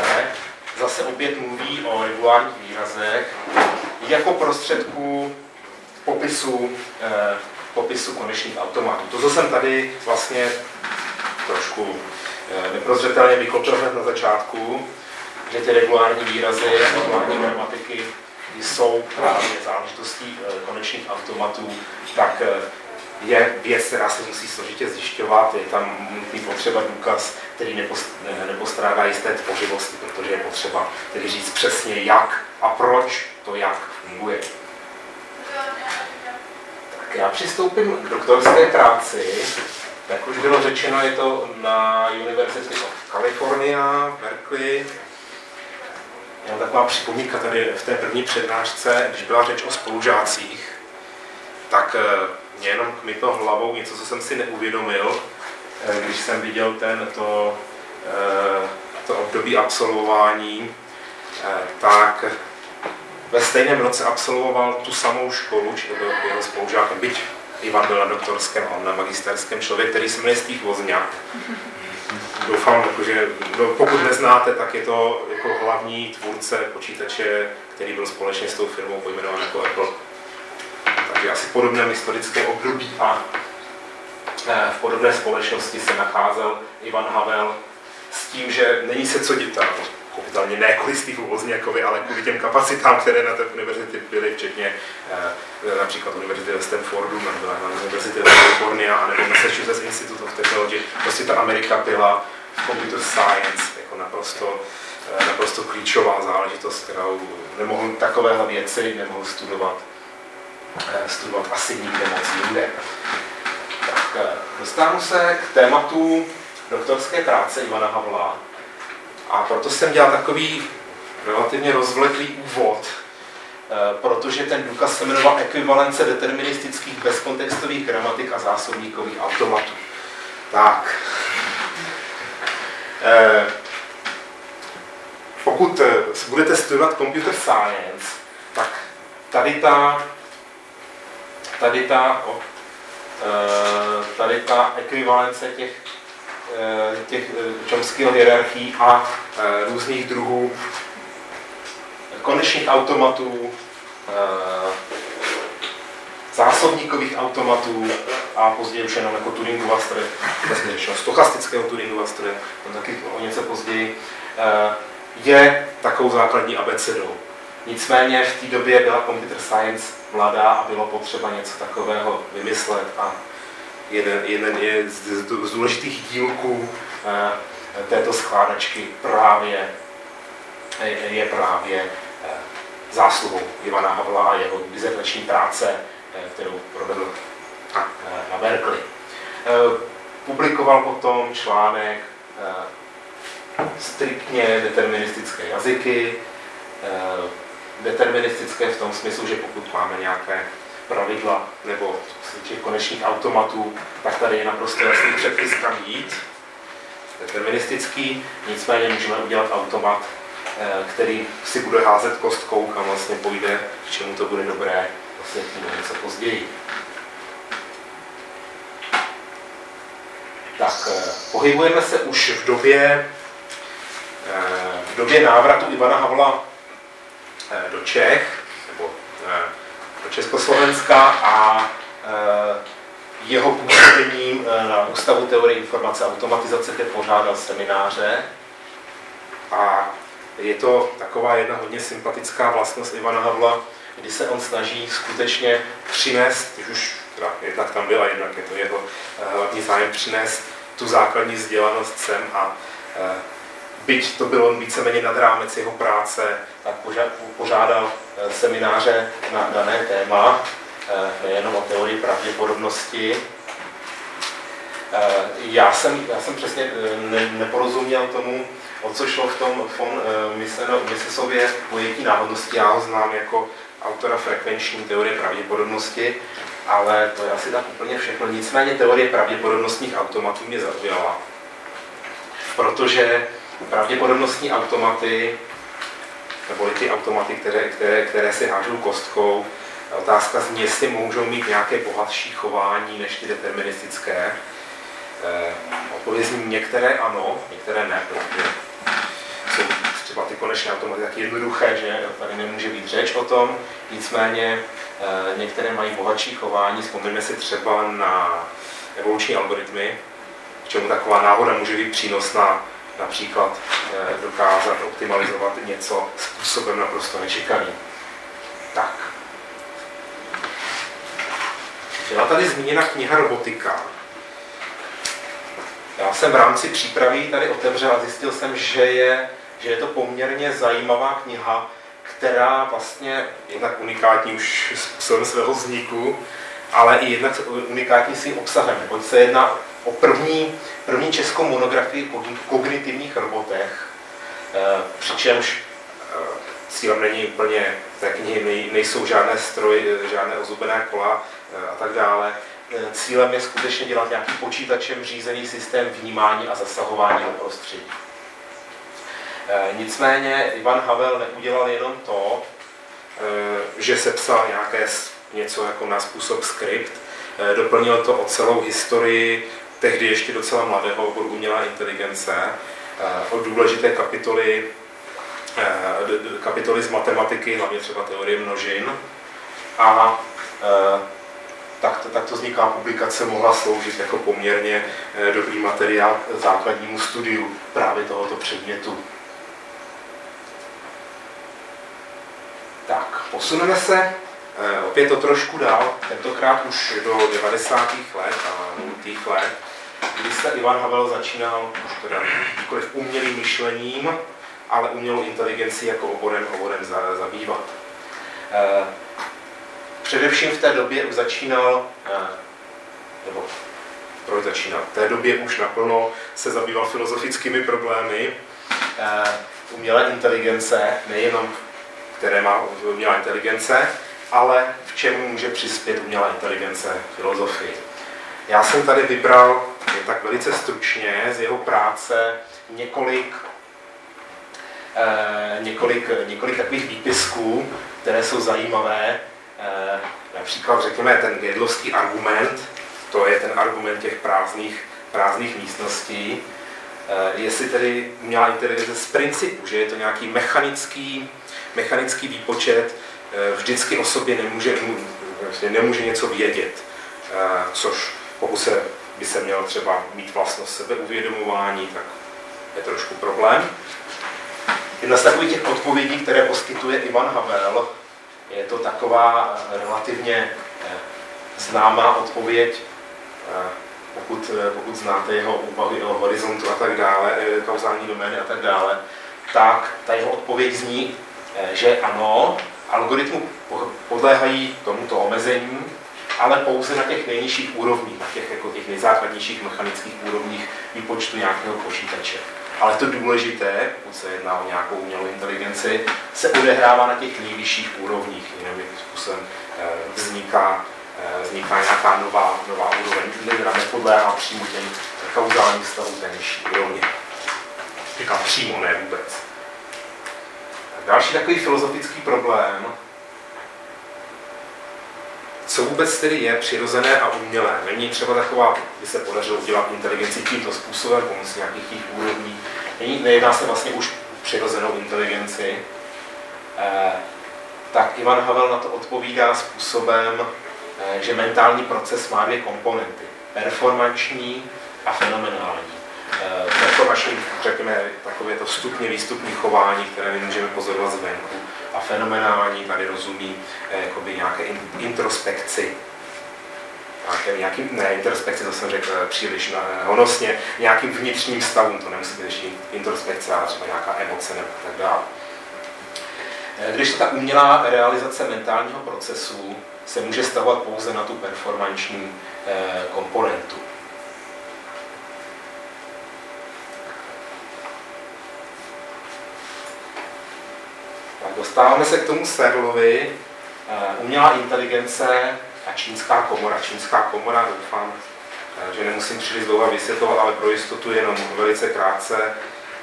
zase opět mluví o regulárních výrazech jako prostředku popisu, eh, popisu konečných automatů. To, co jsem tady vlastně trošku eh, neprozřetelně vykopil hned na začátku, že ty regulární výrazy regulární gramatiky jsou právě záležitostí eh, konečných automatů, tak eh, je věc, která se musí složitě zjišťovat, je tam nutný potřeba důkaz, který nepostrádá jisté tvořivosti, protože je potřeba tedy říct přesně jak a proč to jak funguje. Tak já přistoupím k doktorské práci. Jak už bylo řečeno, je to na University of California, Berkeley. Já taková připomínka tady v té první přednášce, když byla řeč o spolužácích, tak eh, mě jenom kmitlo hlavou něco, co jsem si neuvědomil, eh, když jsem viděl ten, to, eh, to období absolvování, tak ve stejném roce absolvoval tu samou školu, či to byl jeho spolužák, byť Ivan byl na doktorském a on na magisterském. Člověk, který se jmenuje Steve Wozniak. Doufám, že no, pokud neznáte, tak je to jako hlavní tvůrce počítače, který byl společně s tou firmou pojmenovaný jako Apple. Takže asi podobné historické období a eh, v podobné společnosti se nacházel Ivan Havel s tím, že není se co dít pochopitelně ne kvůli Steve Wozniakovi, ale kvůli těm kapacitám, které na té univerzitě byly, včetně eh, například univerzity ve Stanfordu, nebo na univerzitě ve California, nebo Massachusetts Institute of Technology. Prostě ta Amerika byla v computer science jako naprosto, eh, naprosto klíčová záležitost, kterou nemohl takovéhle věci nemohl studovat Eh, studovat asi nikde moc jinde. Tak dostanu se k tématu doktorské práce Ivana Havla a proto jsem dělal takový relativně rozvleklý úvod, eh, protože ten důkaz se jmenoval ekvivalence deterministických bezkontextových gramatik a zásobníkových automatů. Tak. Pokud budete studovat computer science, tak tady ta tady ta, tady ta ekvivalence těch, těch e, čomského hierarchií a různých druhů konečných automatů, zásobníkových automatů, a později už jenom jako Turingova stroje, vlastně stochastického Turingova stroje, on taky o něco později, eh, je takovou základní abecedou. Nicméně v té době byla computer science mladá a bylo potřeba něco takového vymyslet a jeden, jeden je z, z důležitých dílků eh, této skládačky právě je právě eh, zásluhou Ivana Havla a jeho dizertační práce, eh, kterou provedl na, na Berkeley. Publikoval potom článek striktně deterministické jazyky, deterministické v tom smyslu, že pokud máme nějaké pravidla nebo těch konečných automatů, tak tady je naprosto jasný předpis, kam jít. Deterministický, nicméně můžeme udělat automat, eh, který si bude házet kostkou, kam vlastně půjde, k čemu to bude dobré, vlastně k něco později. Tak, eh, pohybujeme se už v době, eh, v době návratu Ivana Havla do Čech, nebo Československa a jeho působením na Ústavu teorie informace a automatizace, kde pořádal semináře. A je to taková jedna hodně sympatická vlastnost Ivana Havla, kdy se on snaží skutečně přinést, když už teda jednak tam byla, jednak je to jeho hlavní zájem, přinést tu základní vzdělanost sem a byť to bylo víceméně nad rámec jeho práce, tak pořádal eh, semináře na dané téma, eh, nejenom o teorii pravděpodobnosti. Eh, já jsem, já jsem přesně ne, neporozuměl tomu, o co šlo v tom von Misesově pojetí náhodnosti. Já ho znám jako autora frekvenční teorie pravděpodobnosti, ale to je asi tak úplně všechno. Nicméně teorie pravděpodobnostních automatů mě zaujala, protože pravděpodobnostní automaty, nebo ty automaty, které, které, které si hážou kostkou, otázka zní, jestli můžou mít nějaké bohatší chování než ty deterministické. Eh, odpověď zní některé ano, některé ne, protože jsou třeba ty konečné automaty tak jednoduché, že tady nemůže být řeč o tom, nicméně eh, některé mají bohatší chování, vzpomeňme si třeba na evoluční algoritmy, k čemu taková náhoda může být přínosná například eh, dokázat optimalizovat něco způsobem naprosto nečekaným. Tak. Byla tady zmíněna kniha Robotika. Já jsem v rámci přípravy tady otevřel a zjistil jsem, že je, že je to poměrně zajímavá kniha, která vlastně jednak unikátní už způsobem svého vzniku, ale i jednak unikátní svým obsahem, neboť se jedná o první, první českou monografii o kognitivních robotech, eh, přičemž eh, cílem není úplně, té knihy nejsou žádné stroje, žádné ozubené kola eh, a tak dále. Cílem je skutečně dělat nějaký počítačem řízený systém vnímání a zasahování do prostředí. Nicméně Ivan Havel neudělal jenom to, že sepsal nějaké něco jako na způsob skript, doplnil to o celou historii tehdy ještě docela mladého oboru umělá inteligence, eh, o důležité kapitoly, eh, kapitoly z matematiky, hlavně třeba teorie množin. A eh, tak to, tak to vzniká publikace, mohla sloužit jako poměrně dobrý materiál základnímu studiu právě tohoto předmětu. Tak, posuneme se opět to trošku dál, tentokrát už do 90. let a 0. let, kdy se Ivan Havel začínal už teda nikoliv umělým myšlením, ale umělou inteligenci jako oborem, oborem zabývat. Eh, především v té době už začínal, eh, nebo proč začínal? V té době už naplno se zabýval filozofickými problémy eh, umělé inteligence, nejenom které má umělá inteligence, ale v čem může přispět umělá inteligence filozofii. Já jsem tady vybral je tak velice stručně z jeho práce několik, eh, několik, několik takových výpisků, které jsou zajímavé. Eh, například řekněme ten gedlovský argument, to je ten argument těch prázdných, prázdných místností, eh, jestli tedy měla inteligence z principu, že je to nějaký mechanický, mechanický výpočet, vždycky o sobě nemůže, nemůže něco vědět, což Pokud se, by se měl třeba mít vlastnost sebeuvědomování, tak je trošku problém. Jedna z takových těch odpovědí, které poskytuje Ivan Havel, je to taková relativně eh, známá odpověď, eh, pokud, eh, pokud znáte jeho úvahy o horizontu a tak dále, kauzální domény a tak dále, tak ta jeho odpověď zní, že ano, algoritmu podléhají tomuto omezení, ale pouze na těch nejnižších úrovních, na těch, jako těch nejzákladnějších mechanických úrovních výpočtu nějakého počítače. Ale to důležité, pokud se jedná o nějakou umělou inteligenci, se odehrává na těch nejvyšších úrovních, jiným způsobem eh, vzniká, eh, vzniká nějaká nová, nová úroveň, která nepodléhá přímo těm kauzálním stavům té nižší úrovně. Říkám přímo, ne vůbec. Další takový filozofický problém, co vůbec tedy je přirozené a umělé. Není třeba taková, by se podařilo udělat inteligenci tímto způsobem, pomocí nějakých těch úrovní. Není, nejedná se vlastně už přirozenou inteligenci. Eh, tak Ivan Havel na to odpovídá způsobem, eh, že mentální proces má dvě komponenty. Performanční a fenomenální. Eh, performační, řekněme, takové to vstupně výstupní chování, které my můžeme pozorovat zvenku a fenomenální tady rozumí eh, jakoby nějaké introspekci. Nějaké, nějaký, ne, introspekci, to jsem řekl eh, příliš honosně, nějakým vnitřním stavům, to nemusí být introspekce, ale třeba nějaká emoce nebo tak dále. Eh, když ta umělá realizace mentálního procesu se může stavovat pouze na tu performanční komponentu. Dostáváme se k tomu Serlovi, eh, umělá inteligence a čínská komora. Čínská komora, doufám, eh, že nemusím příliš dlouho vysvětlovat, ale pro jistotu jenom velice krátce.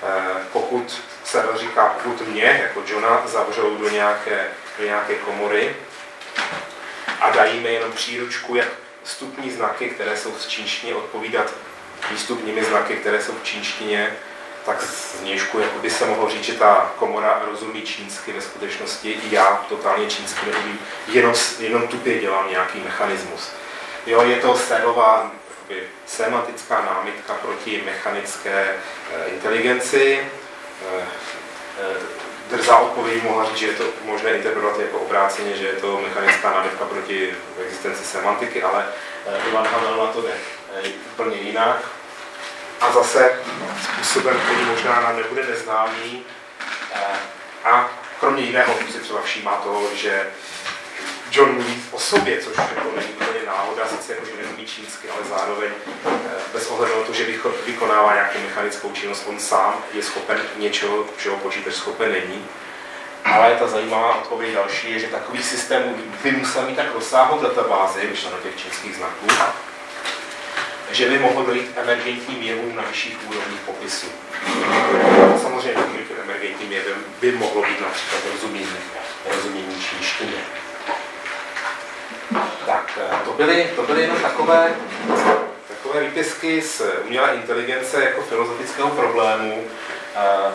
Eh, pokud se říká, pokud mě, jako Johna, zavřou do nějaké, do nějaké komory a dají mi jenom příručku, jak vstupní znaky, které jsou v čínštině, odpovídat výstupními znaky, které jsou v čínštině, tak z nějšku jako by se mohlo říct, že ta komora rozumí čínsky, ve skutečnosti i já totálně čínsky neumím, jenom, jenom tupě dělám nějaký mechanismus. Jo, je to stélová semantická námitka proti mechanické e, inteligenci. E, e, drzá odpověď mohla říct, že je to možné interpretovat jako obráceně, že je to mechanická námitka proti existenci semantiky, ale Ivan Havel na to jde úplně jinak a zase způsobem, který možná nám nebude neznámý. Eh, a kromě jiného si třeba všímá toho, že John mluví o sobě, což jako není úplně náhoda, sice jako, že neumí čínsky, ale zároveň eh, bez ohledu na to, že vykonává nějakou mechanickou činnost, on sám je schopen něčeho, čeho počítač schopen není. Ale ta zajímavá odpověď další je, že takový systém by musel mít tak rozsáhlou databázi, myšleno těch čínských znaků, že by mohlo dojít k emergentním jevům na vyšších úrovních popisu. Samozřejmě takovým emergentním jevem by mohlo být například rozumění, rozumění čínštině. Tak, eh, to byly, to byly jenom takové, takové výpisky z umělé inteligence jako filozofického problému. Eh,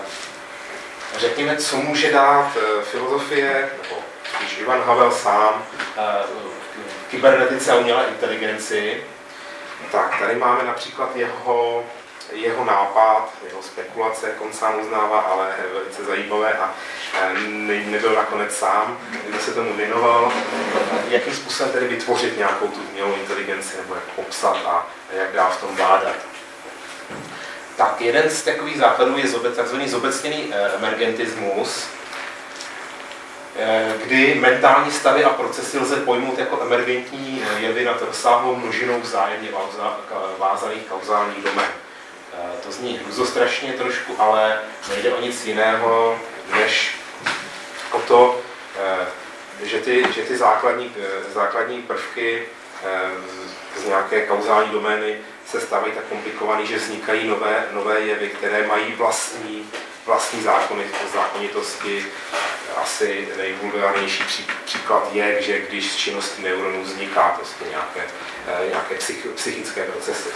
řekněme, co může dát eh, filozofie, nebo spíš Ivan Havel sám, kybernetice a umělé inteligenci, tak, tady máme například jeho, jeho nápad, jeho spekulace, jak on sám uznává, ale velice zajímavé a ne, nebyl nakonec sám, kdo se tomu věnoval, jakým způsobem tedy vytvořit nějakou tu umělou inteligenci, nebo jak popsat a jak dál v tom vládat. Tak jeden z takových základů je takzvaný zobecněný eh, emergentismus, Eh, kdy mentální stavy a procesy lze pojmout jako emergentní eh, jevy nad rozsáhlou množinou vzájemně vázaných kauzálních domén. Eh, to zní hruzostrašně trošku, ale nejde o nic jiného, než o to, že ty, že ty základní, základní prvky z nějaké kauzální domény se stávají tak komplikovaný, že vznikají nové, nové jevy, které mají vlastní, vlastní zákony, zákonitosti, asi nejvulgárnější příklad je, že když z činnosti neuronů vzniká prostě nějaké, eh, nějaké psych, psychické procesy.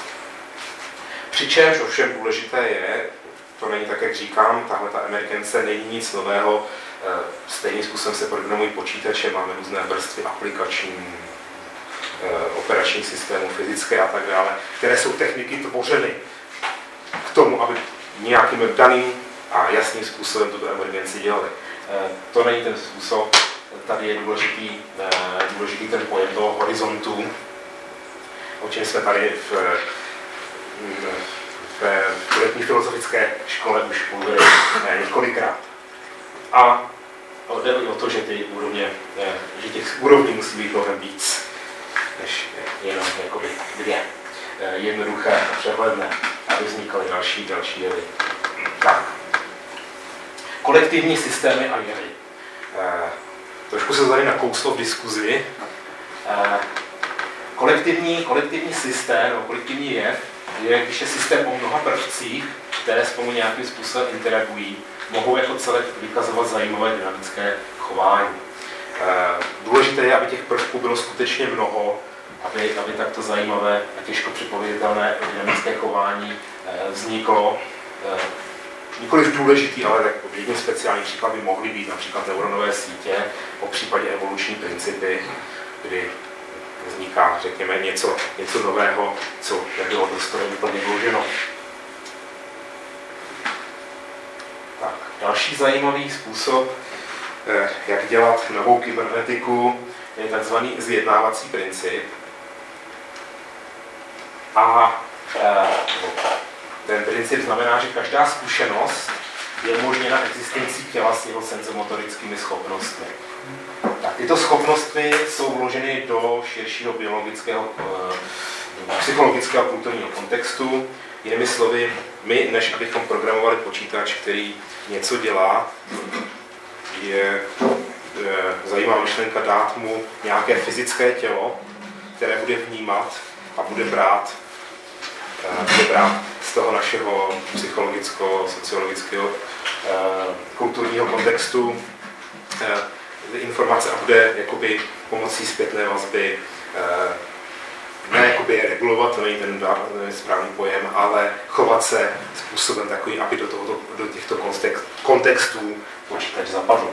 Přičemž ovšem důležité je, to není tak, jak říkám, tahle ta emergence není nic nového, eh, stejným způsobem se programují počítače, máme různé vrstvy aplikační, operačních systémů, fyzické a tak dále, které jsou techniky tvořeny k tomu, aby nějakým daným a jasným způsobem tuto emergenci dělali. To není ten způsob, tady je důležitý, důležitý ten pojem toho horizontu, o čem jsme tady v, v, v letní filozofické škole už mluvili několikrát. A jde o to, že ty úrovně, že těch úrovní musí být mnohem víc, než jenom jakoby dvě jednoduché a přehledné, aby vznikaly další, další jevy. Tak. Kolektivní systémy a jevy. Trošku se tady nakouslo v diskuzi. Kolektivní, kolektivní systém nebo kolektivní jev je, když je systém o mnoha prvcích, které spolu nějakým způsobem interagují, mohou jako celek vykazovat zajímavé dynamické chování. Důležité je, aby těch prvků bylo skutečně mnoho, aby, aby takto zajímavé a těžko připověditelné dynamické chování vzniklo. Nikoliv důležitý, ale jedním speciální příklad by mohly být například neuronové sítě, po případě evoluční principy, kdy vzniká, řekněme, něco, něco nového, co nebylo stroje úplně vloženo. Tak, další zajímavý způsob, eh, jak dělat novou kybernetiku, je takzvaný zjednávací princip. A eh, ten princip znamená, že každá zkušenost je umožněna existencí těla s jeho senzomotorickými schopnostmi. Tak, tyto schopnosti jsou vloženy do širšího biologického, eh, psychologického a kulturního kontextu. Jinými slovy, my, než abychom programovali počítač, který něco dělá, je zajímavá myšlenka dát mu nějaké fyzické tělo, které bude vnímat a bude brát, eh, bude brát z toho našeho psychologicko-sociologického eh, kulturního kontextu informace a bude jakoby pomocí zpětné vazby eh, ne jakoby regulovat, to není ten správný pojem, ale chovat se způsobem takový, aby do, tohoto, do těchto kontextů počítač zapadl.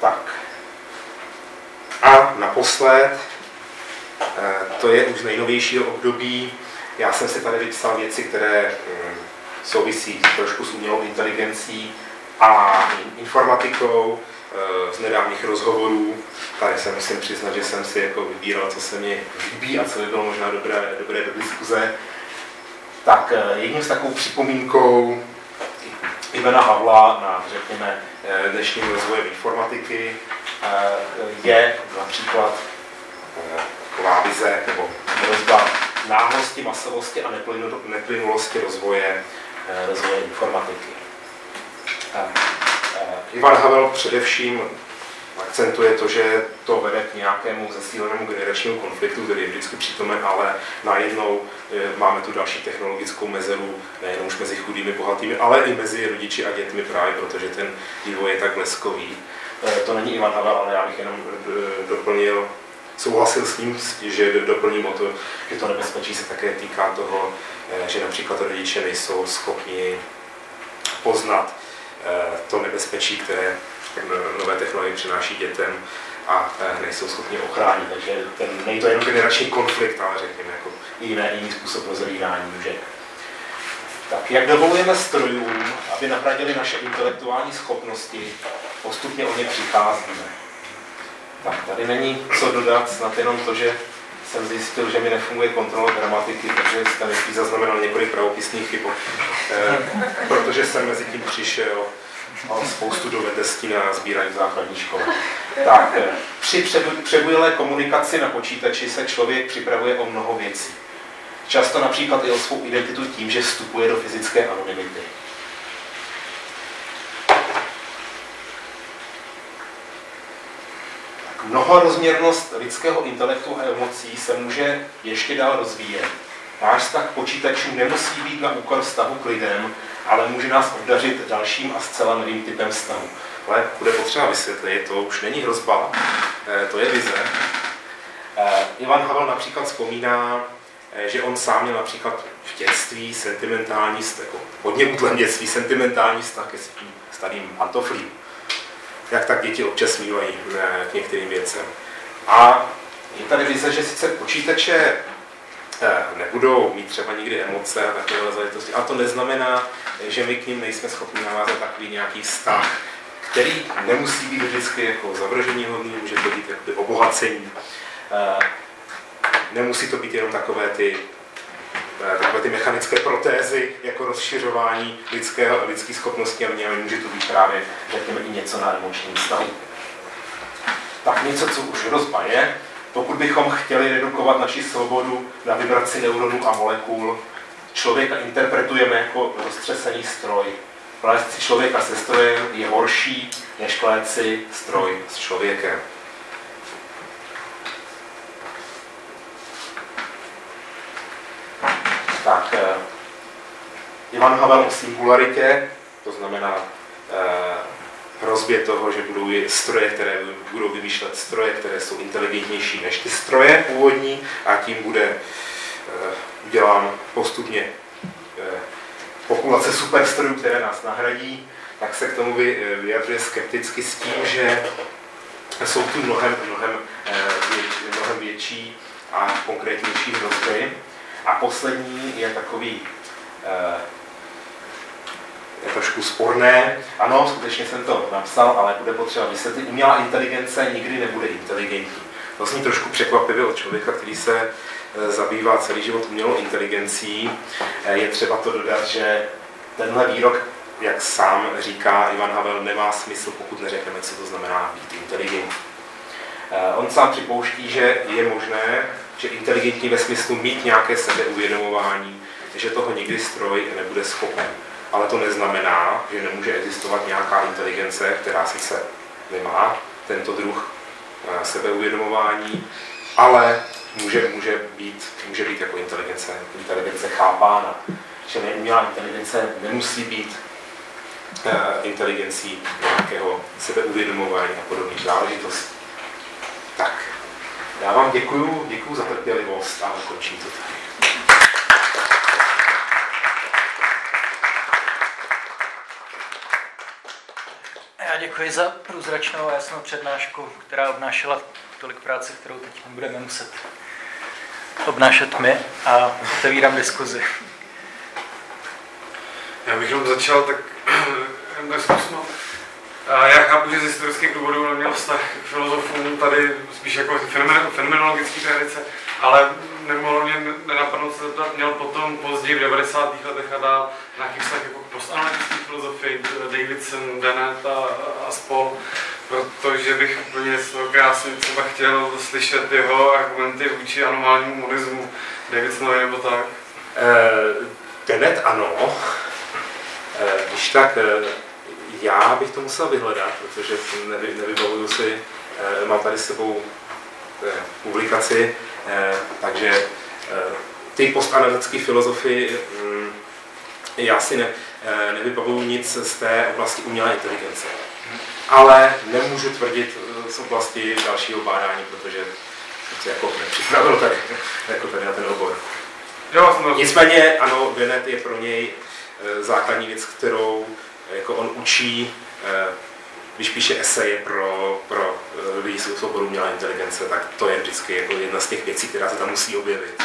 Tak. A naposled, eh, to je už z nejnovějšího období, já jsem si tady vypsal věci, které hm, souvisí trošku s umělou inteligencí, a informatikou eh, z nedávných rozhovorů. Tady se musím přiznat, že jsem si jako vybíral, co se mi líbí a co by bylo možná dobré, dobré do diskuze. Tak eh, jedním z takovou připomínkou Ivana Havla na, řekněme, eh, dnešním rozvojem informatiky je například taková vize nebo hrozba náhlosti, masovosti a neplynulosti rozvoje, rozvoje informatiky. Ivan Havel především akcentuje to, že to vede k nějakému zesílenému generačnímu konfliktu, který je vždycky přítomen, ale najednou máme tu další technologickou mezeru, nejenom už mezi chudými, bohatými, ale i mezi rodiči a dětmi právě, protože ten vývoj je tak bleskový. E, to není Ivan Havel, ale já bych jenom doplnil, souhlasil s ním, že doplním o to, že to nebezpečí se také týká toho, že například rodiče nejsou schopni poznat Eh, to nebezpečí, které nové technologie přináší dětem a eh, nejsou schopni ochránit. Takže ten, není to jenom generační konflikt, ale řekněme jako jiný, jiný způsob rozrývání může. Tak jak dovolujeme strojům, aby nahradili naše intelektuální schopnosti, postupně o ně přicházíme. Tak tady není co dodat, snad jenom to, že jsem zjistil, že mi nefunguje kontrola gramatiky, takže Stanisky zaznamenal několik pravopisných chyb, eh, protože jsem mezi tím přišel a spoustu dovedností na sbírání základní školy. Tak, eh, při přebujelé komunikaci na počítači se člověk připravuje o mnoho věcí. Často například i o svou identitu tím, že vstupuje do fyzické anonymity. Mnohorozměrnost lidského intelektu a emocí se může ještě dál rozvíjet. Náš vztah k počítačům nemusí být na úkor vztahu k lidem, ale může nás obdařit dalším a zcela novým typem vztahu. Ale bude potřeba vysvětlit, to už není hrozba, eh, to je vize. Eh, Ivan Havel například vzpomíná, eh, že on sám měl například v dětství sentimentální vztah, jako hodně útlem dětství, sentimentální vztah ke svým starým pantoflím. Jak tak děti občas mývají k některým věcem. A je tady vize, že sice počítače nebudou mít třeba nikdy emoce a takové záležitosti, ale to neznamená, že my k ním nejsme schopni navázat takový nějaký vztah, který nemusí být vždycky jako zavržení hodný, může to být obohacení. Nemusí to být jenom takové ty takové ty mechanické protézy jako rozšiřování lidského, lidských schopností, ale může to být právě, řekněme, i něco na emočním stavu. Tak něco, co už rozba je, pokud bychom chtěli redukovat naši svobodu na vibraci neuronů a molekul, člověka interpretujeme jako roztřesený stroj. Plést si člověka se strojem je horší, než plést si stroj s člověkem. Tak, eh, Ivan Havel o singularitě, to znamená eh, hrozbě toho, že budou stroje, které budou vymýšlet stroje, které jsou inteligentnější než ty stroje původní a tím bude eh, udělán postupně populace superstrojů, které nás nahradí, tak se k tomu vyjadřuje skepticky s tím, že jsou tu mnohem, mnohem, mnohem větší a konkrétnější hrozby. A poslední je takový je trošku sporné. Ano, skutečně jsem to napsal, ale bude potřeba vysvětlit. Umělá inteligence nikdy nebude inteligentní. To zní trošku překvapivě od člověka, který se e, zabývá celý život umělou inteligencí. E, je třeba to dodat, že tenhle výrok, jak sám říká Ivan Havel, nemá smysl, pokud neřekneme, co to znamená být inteligentní. On sám připouští, že je možné, že inteligentní ve smyslu mít nějaké sebeuvědomování, že toho nikdy stroj nebude schopen ale to neznamená, že nemůže existovat nějaká inteligence, která sice nemá tento druh eh, sebeuvědomování, ale může, může, být, může být jako inteligence, inteligence chápána. Že neumělá inteligence nemusí být uh, inteligencí nějakého sebeuvědomování a podobných záležitostí. Tak, já vám děkuju, děkuju za trpělivost a ukončím to tady. Já děkuji za průzračnou a jasnou přednášku, která obnášela tolik práce, kterou teď budeme muset obnášet my a otevírám diskuzi. Já bych jenom začal tak, tak zkusno. Já chápu, že z historických důvodů neměl vztah k filozofům tady spíš jako fenomenologický tradice, ale nemohlo mě nenapadnout se zeptat, měl potom později v 90. letech a dál nějaký vztah jako k postanalytické filozofii, Davidson, Dennett a, a spol, protože bych úplně krásně třeba chtěl slyšet jeho argumenty vůči anomálnímu monismu Davidsonovi nebo tak. Uh, Dennett ano, uh, když tak uh, já bych to musel vyhledat, protože nevy, nevybavuju si, uh, mám tady s sebou uh, publikaci, uh, takže ty postanalytické filozofii um, já si ne, Eh, nevybavuju nic z té oblasti umělé inteligence. Ale nemůžu tvrdit eh, z oblasti dalšího bádání, protože jsem se jako nepřipravil tady, jako tady na ten obor. Nicméně, ano, Bennett je pro něj eh, základní věc, kterou jako on učí, když píše eseje pro, pro lidi s oboru umělé inteligence, tak to je vždycky jako jedna z těch věcí, která se tam musí objevit.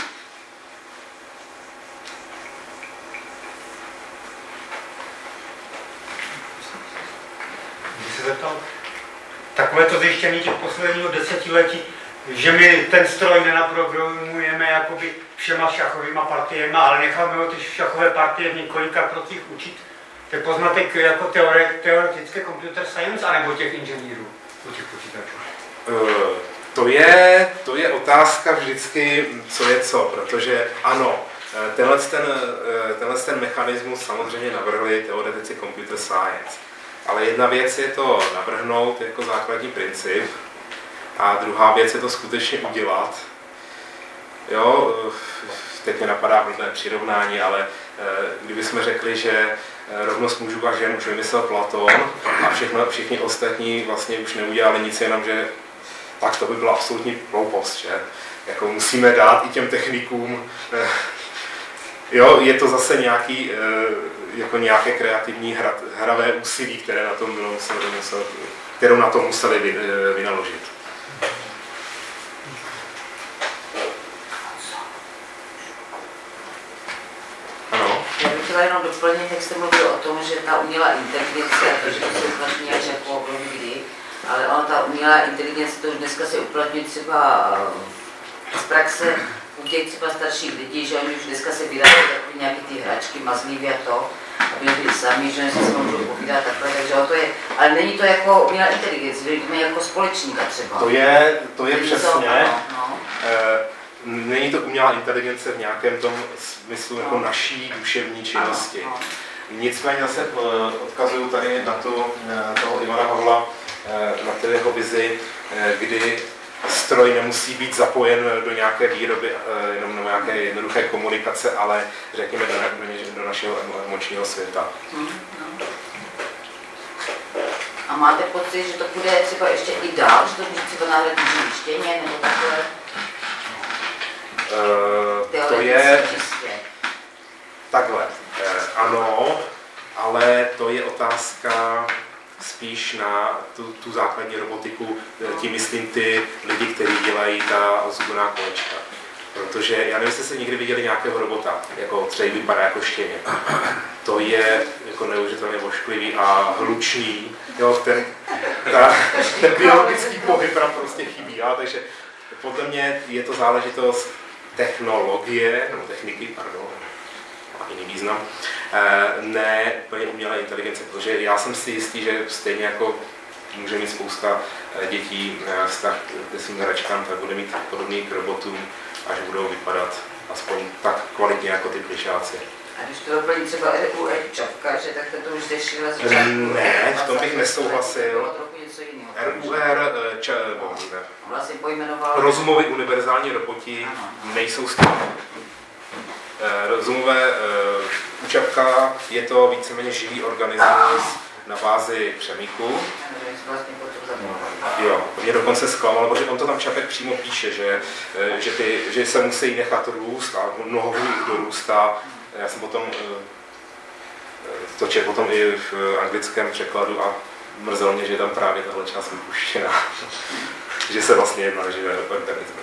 zeptal. Takové to zjištění těch posledního desetiletí, že my ten stroj nenaprogramujeme jakoby všema šachovými partiemi, ale necháme ho ty šachové partie v několika krocích učit. Je poznatek jako teore, teoretické computer science, anebo těch inženýrů, u těch počítačů? Uh, to je, to je otázka vždycky, co je co, protože ano, eh, tenhle ten, eh, tenhle ten mechanismus samozřejmě navrhli teoretici computer science. Ale jedna věc je to navrhnout jako základní princip a druhá věc je to skutečně udělat. Jo, teď mě napadá různé přirovnání, ale kdybychom řekli, že rovnost mužů a žen už vymyslel Platon a všechno, všichni ostatní vlastně už neudělali nic, jenom že tak to by byla absolutní hloupost, že? Jako musíme dát i těm technikům, eh, jo, je to zase nějaký jako nějaké kreativní hra, hravé úsilí, které na tom bylo musel, kterou na to museli vy, eh, vynaložit. Ano. Chtěla jenom doplnit, jak jste mluvil o tom, že ta umělá inteligence to, že to se uplatní až jako kdy, ale ona ta umělá inteligence, to už dneska se uplatňuje třeba eh, z praxe u těch třeba starších lidí, že oni už dneska se vyrábí takové nějaké ty hračky, mazlivy a to, aby byli sami, že si s můžou povídat takhle, takže to je, ale není to jako umělá inteligence, vidíme jako společníka třeba. To je, to je to- přesně. ano, no. Eh, Není to umělá inteligence v nějakém tom smyslu jako naší duševní činnosti. Nicméně zase eh, odkazuju tady na tu, eh, toho Ivana Havla, eh, na té jeho vizi, kdy stroj nemusí být zapojen do nějaké výroby, jenom do nějaké jednoduché komunikace, ale řekněme do, do, do našeho emo- emočního světa. Hm, no. A máte pocit, že to bude třeba ještě i dál, že to může třeba nahradit živštěně nebo takhle? Eh, To je takhle. Eh, Ano, ale to je otázka spíš na tu, tu základní robotiku, eh, tím myslím ty lidi, kteří dělají ta zubená kolečka. Protože já nevím, jestli jste někdy viděli nějakého robota, jako třeba vypadá jako štěně. To je jako neuvěřitelně vošklivý a hlučný. Jo, ten, ta, ten biologický pohyb tam prostě chybí. Jo, takže podle mě je to záležitost technologie, nebo techniky, pardon, má jiný význam, eh, ne úplně umělé inteligence, protože já jsem si jistý, že stejně jako může mít spousta eh, dětí eh, vztah ke svým hračkám, tak bude mít podobný k robotům a že budou vypadat aspoň tak kvalitně jako ty plišáci. A když to doplní třeba RUE čapka, že tak to už řešila z Ne, v tom bych nesouhlasil. Bylo trochu něco jiného. RUR, eh, č, Vlastně pojmenoval... rozumový univerzální roboti nejsou stejné. Eh, Rozumové učapka je to víceméně živý organismus na bázi přemíku. Jo, mě dokonce zklamal, protože on to tam Čapek přímo píše, že, že, ty, že se musí nechat růst a mnoho dorůstá. Já jsem potom to četl potom i v anglickém překladu a mrzelo mě, že je tam právě tahle část vypuštěna. že se vlastně jedná o živé organismy.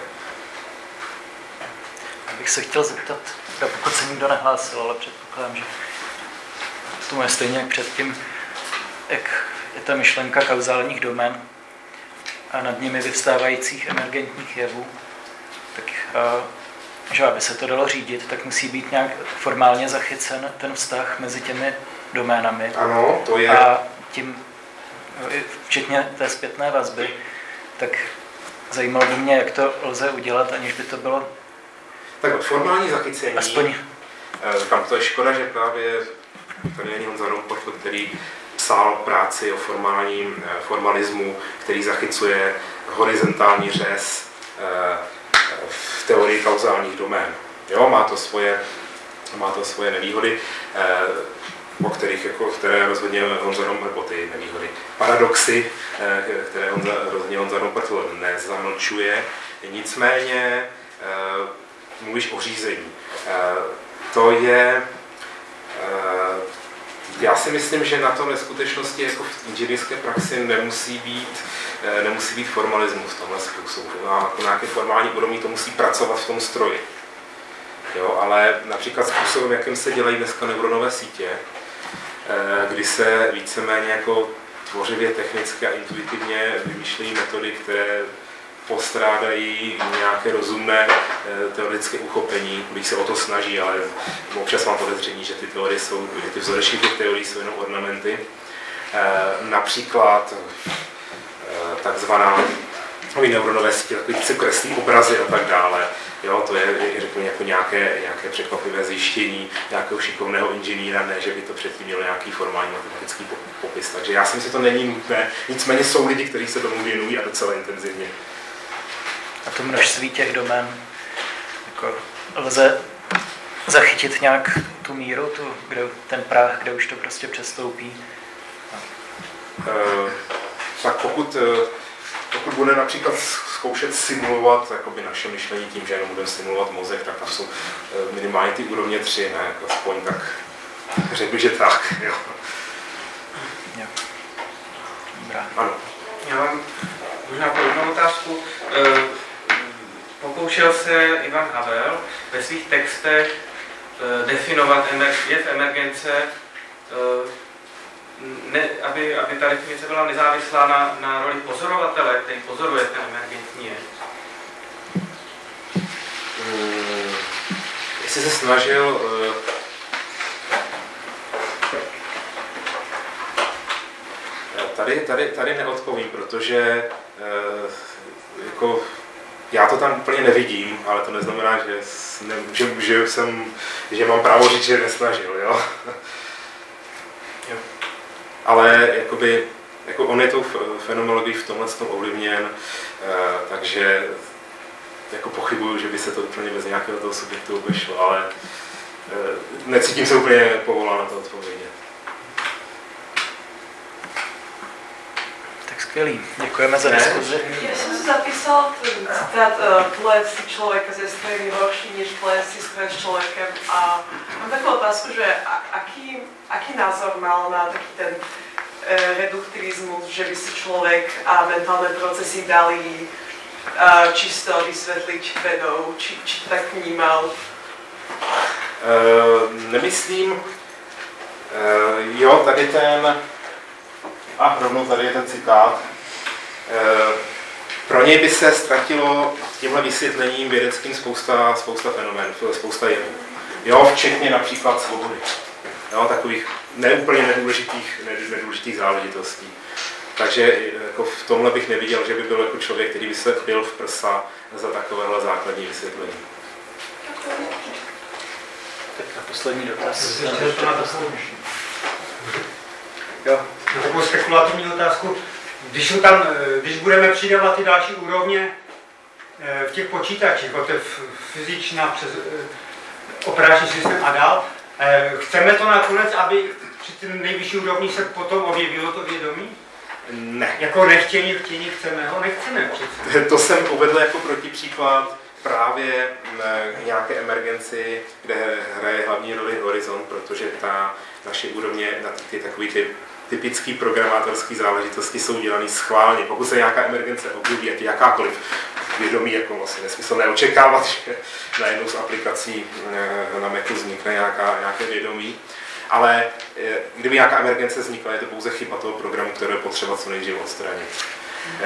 Já bych se chtěl zeptat, teda pokud se nikdo nehlásil, ale předpokládám, že tomu je stejně jak předtím, jak je ta myšlenka kauzálních domén a nad nimi vyvstávajících emergentních jevů, tak eh, že aby se to dalo řídit, tak musí být nějak formálně zachycen ten vztah mezi těmi doménami Ano, to je... a tím, včetně té zpětné vazby, tak zajímalo by mě, jak to lze udělat, aniž by to bylo Tak formální zachycení. aspoň Eh, Říkám, to je škoda, že právě tady není Honza Romportl, který psal práci o formálním eh, formalismu, který zachycuje horizontální řez eh, v teorii kauzálních domén. Jo, má to svoje, má to svoje nevýhody, o kterých, jako, které rozhodně Honza nebo ty nevýhody, paradoxy, eh, které Honza, rozhodně Honza Romportl nezamlčuje. Nicméně eh, mluvíš o řízení. Eh, To je, já si myslím, že na to ve skutečnosti jako v inženýrské praxi nemusí být, nemusí být formalismus v tomhle způsobu. Na jako nějaké formální úrovni to musí pracovat v tom stroji. Jo, ale například způsobem, jakým se dělají dneska neuronové sítě, kdy se víceméně jako tvořivě technicky a intuitivně vymýšlejí metody, které postrádají nějaké rozumné eh, teoretické uchopení, když se o to snaží, ale občas mám podezření, že ty teorie jsou, že ty vzorečky těch teorií jsou jenom ornamenty. Eh, Například eh, takzvaná nový neuronové sítě, takový se kreslí obrazy a tak dále. Jo, to je, řekněme, jako nějaké, nějaké překvapivé zjištění nějakého šikovného inženýra, ne, že by to předtím mělo nějaký formální matematický po- popis. Takže já si myslím, že to není nutné. Nicméně jsou lidi, kteří se tomu věnují a docela intenzivně. a to množství těch domén jako lze zachytit nějak tu míru, tu, kde, ten práh, kde už to prostě přestoupí. Eh, tak pokud, eh, pokud bude například zkoušet simulovat jakoby naše myšlení tím, že jenom budeme simulovat mozek, tak tam jsou eh, minimálně ty úrovně 3, ne? Jako aspoň tak řekl bych, že tak. Jo. Jo. Dobrá. Ano. Já mám možná podobnou otázku. Eh, pokoušel se Ivan Havel ve svých textech eh, definovat jev emergence, eh, ne, aby, aby ta definice byla nezávislá na, na roli pozorovatele, který pozoruje ten emergentní jev. Hmm, jestli se snažil Tady, tady, tady neodpovím, protože jako já to tam úplně nevidím, ale to neznamená, že, ne, že, že, jsem, že mám právo říct, že nesnažil, jo. Ale jakoby, jako on je tou fenomenologií v tomhle tom ovlivněn, eh, takže jako pochybuju, že by se to úplně bez nějakého toho subjektu obešlo, ale eh, necítím se úplně povolán na to odpovědět. Skvělý, děkujeme za diskuzi. Já jsem si zapísal ten citát uh, plést si člověka ze strany horší, než plést si s člověkem a mám takovou otázku, že aký, aký názor mal na taký ten uh, reduktivismus, že by si člověk a mentální procesy dali uh, čisto vysvětlit vedou, či, či tak vnímal? Uh, nemyslím, uh, jo, tady ten a rovnou tady je ten citát. E, pro něj by se ztratilo tímhle vysvětlením vědeckým spousta, spousta fenoménů, spousta jevů. Jo, včetně například svobody. Jo, takových neúplně nedůležitých, nedůležitých záležitostí. Takže jako v tomhle bych neviděl, že by byl jako člověk, který by se byl v prsa za takovéhle základní vysvětlení. Tak na poslední dotaz. Jo, na takovou spekulativní otázku. Když, tam, eh, když budeme přidávat ty další úrovně eh, v těch počítačích, od fyzičná přes eh, operační systém a dál, chceme to nakonec, aby při ten nejvyšší úrovni se potom objevilo to vědomí? Ne. Jako nechtění, chtění, chceme ho, nechceme přece. To jsem uvedl jako protipříklad právě nějaké emergenci, kde hraje hlavní roli horizont, protože ta naše úrovně na ty takový ty typické programátorské záležitosti jsou dělané schválně. Pokud se nějaká emergence objeví, ať jakákoliv vědomí, jako vlastně nesmysl neočekávat, že jednu z aplikací eh, na Macu vznikne nějaká, nějaké vědomí. Ale eh, kdyby nějaká emergence vznikla, je to pouze chyba toho programu, který je potřeba co nejdříve odstranit.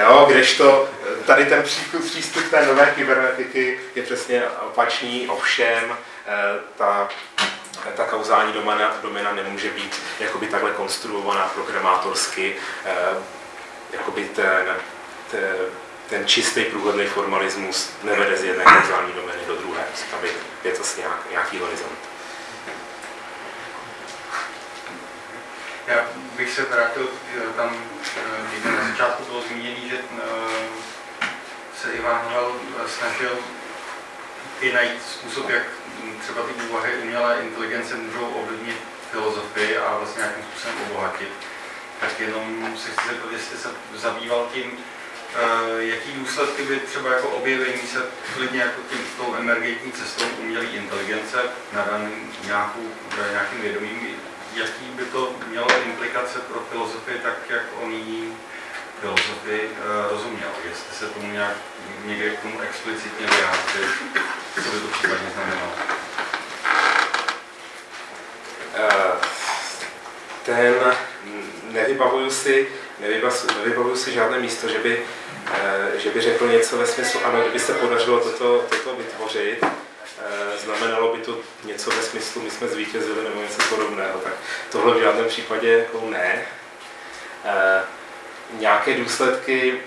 Jo, kdežto eh, tady ten přístup té nové kybernetiky je přesně opačný, ovšem ta ta kauzální domena, domena nemůže být jakoby takhle konstruovaná programátorsky, eh, jakoby ten, ten, ten čistý průhledný formalismus nevede z jedné kauzální domény do druhé. Tam je, to nějak, nějaký horizont. Já bych se vrátil tam, někde na začátku bylo zmíněný, že eh, se Ivan Havel snažil i najít způsob, jak třeba ty úvahy umělé inteligence můžou ovlivnit filozofii a vlastně nějakým způsobem obohatit. Tak jenom se chci zeptat, jestli se zabýval tím, eh, jaký důsledky by třeba jako objevení se klidně jako tím, tou emergentní cestou umělé inteligence nadaný nějakou, nějakým vědomím, jaký by to mělo implikace pro filozofii, tak jak on ji filozofii uh, rozuměl. Jestli se tomu nějak někde k tomu explicitně vyjádřit, co by to případně znamenalo. Uh, ten nevybavuju si, nevybavuju si žádné místo, že by, uh, že by řekl něco ve smyslu, ano, kdyby se podařilo toto, toto vytvořit, znamenalo by to něco ve smyslu, my jsme zvítězili nebo něco podobného, tak tohle v žádném případě jako ne nějaké důsledky,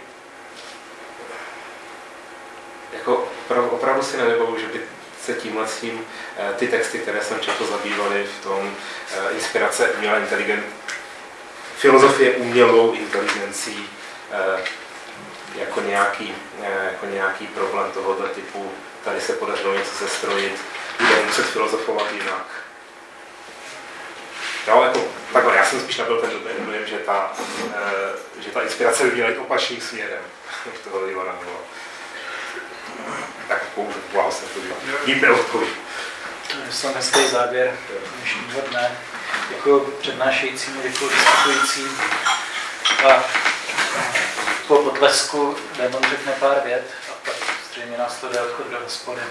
jako opravdu, si nevybavu, že by se tímhle tím eh, ty texty, které jsem četl, zabývaly v tom eh, inspirace umělé inteligence, filozofie umělou inteligencí eh, jako nějaký, jako nějaký problém tohoto typu. Tady se podařilo něco sestrojit, budeme muset filozofovat jinak. Jo, jako, takhle, já jsem spíš nabil ten dojem, že ta, že ta inspirace by měla jít opačným směrem toho Ivana Hvala. Tak pouze wow, se to Díky odpověď. To je hezký závěr dnešního dne. Děkuji přednášejícím, děkuji diskutujícím. A Po potlesku démon řekne pár vět a pak zřejmě následuje odchod do hospody.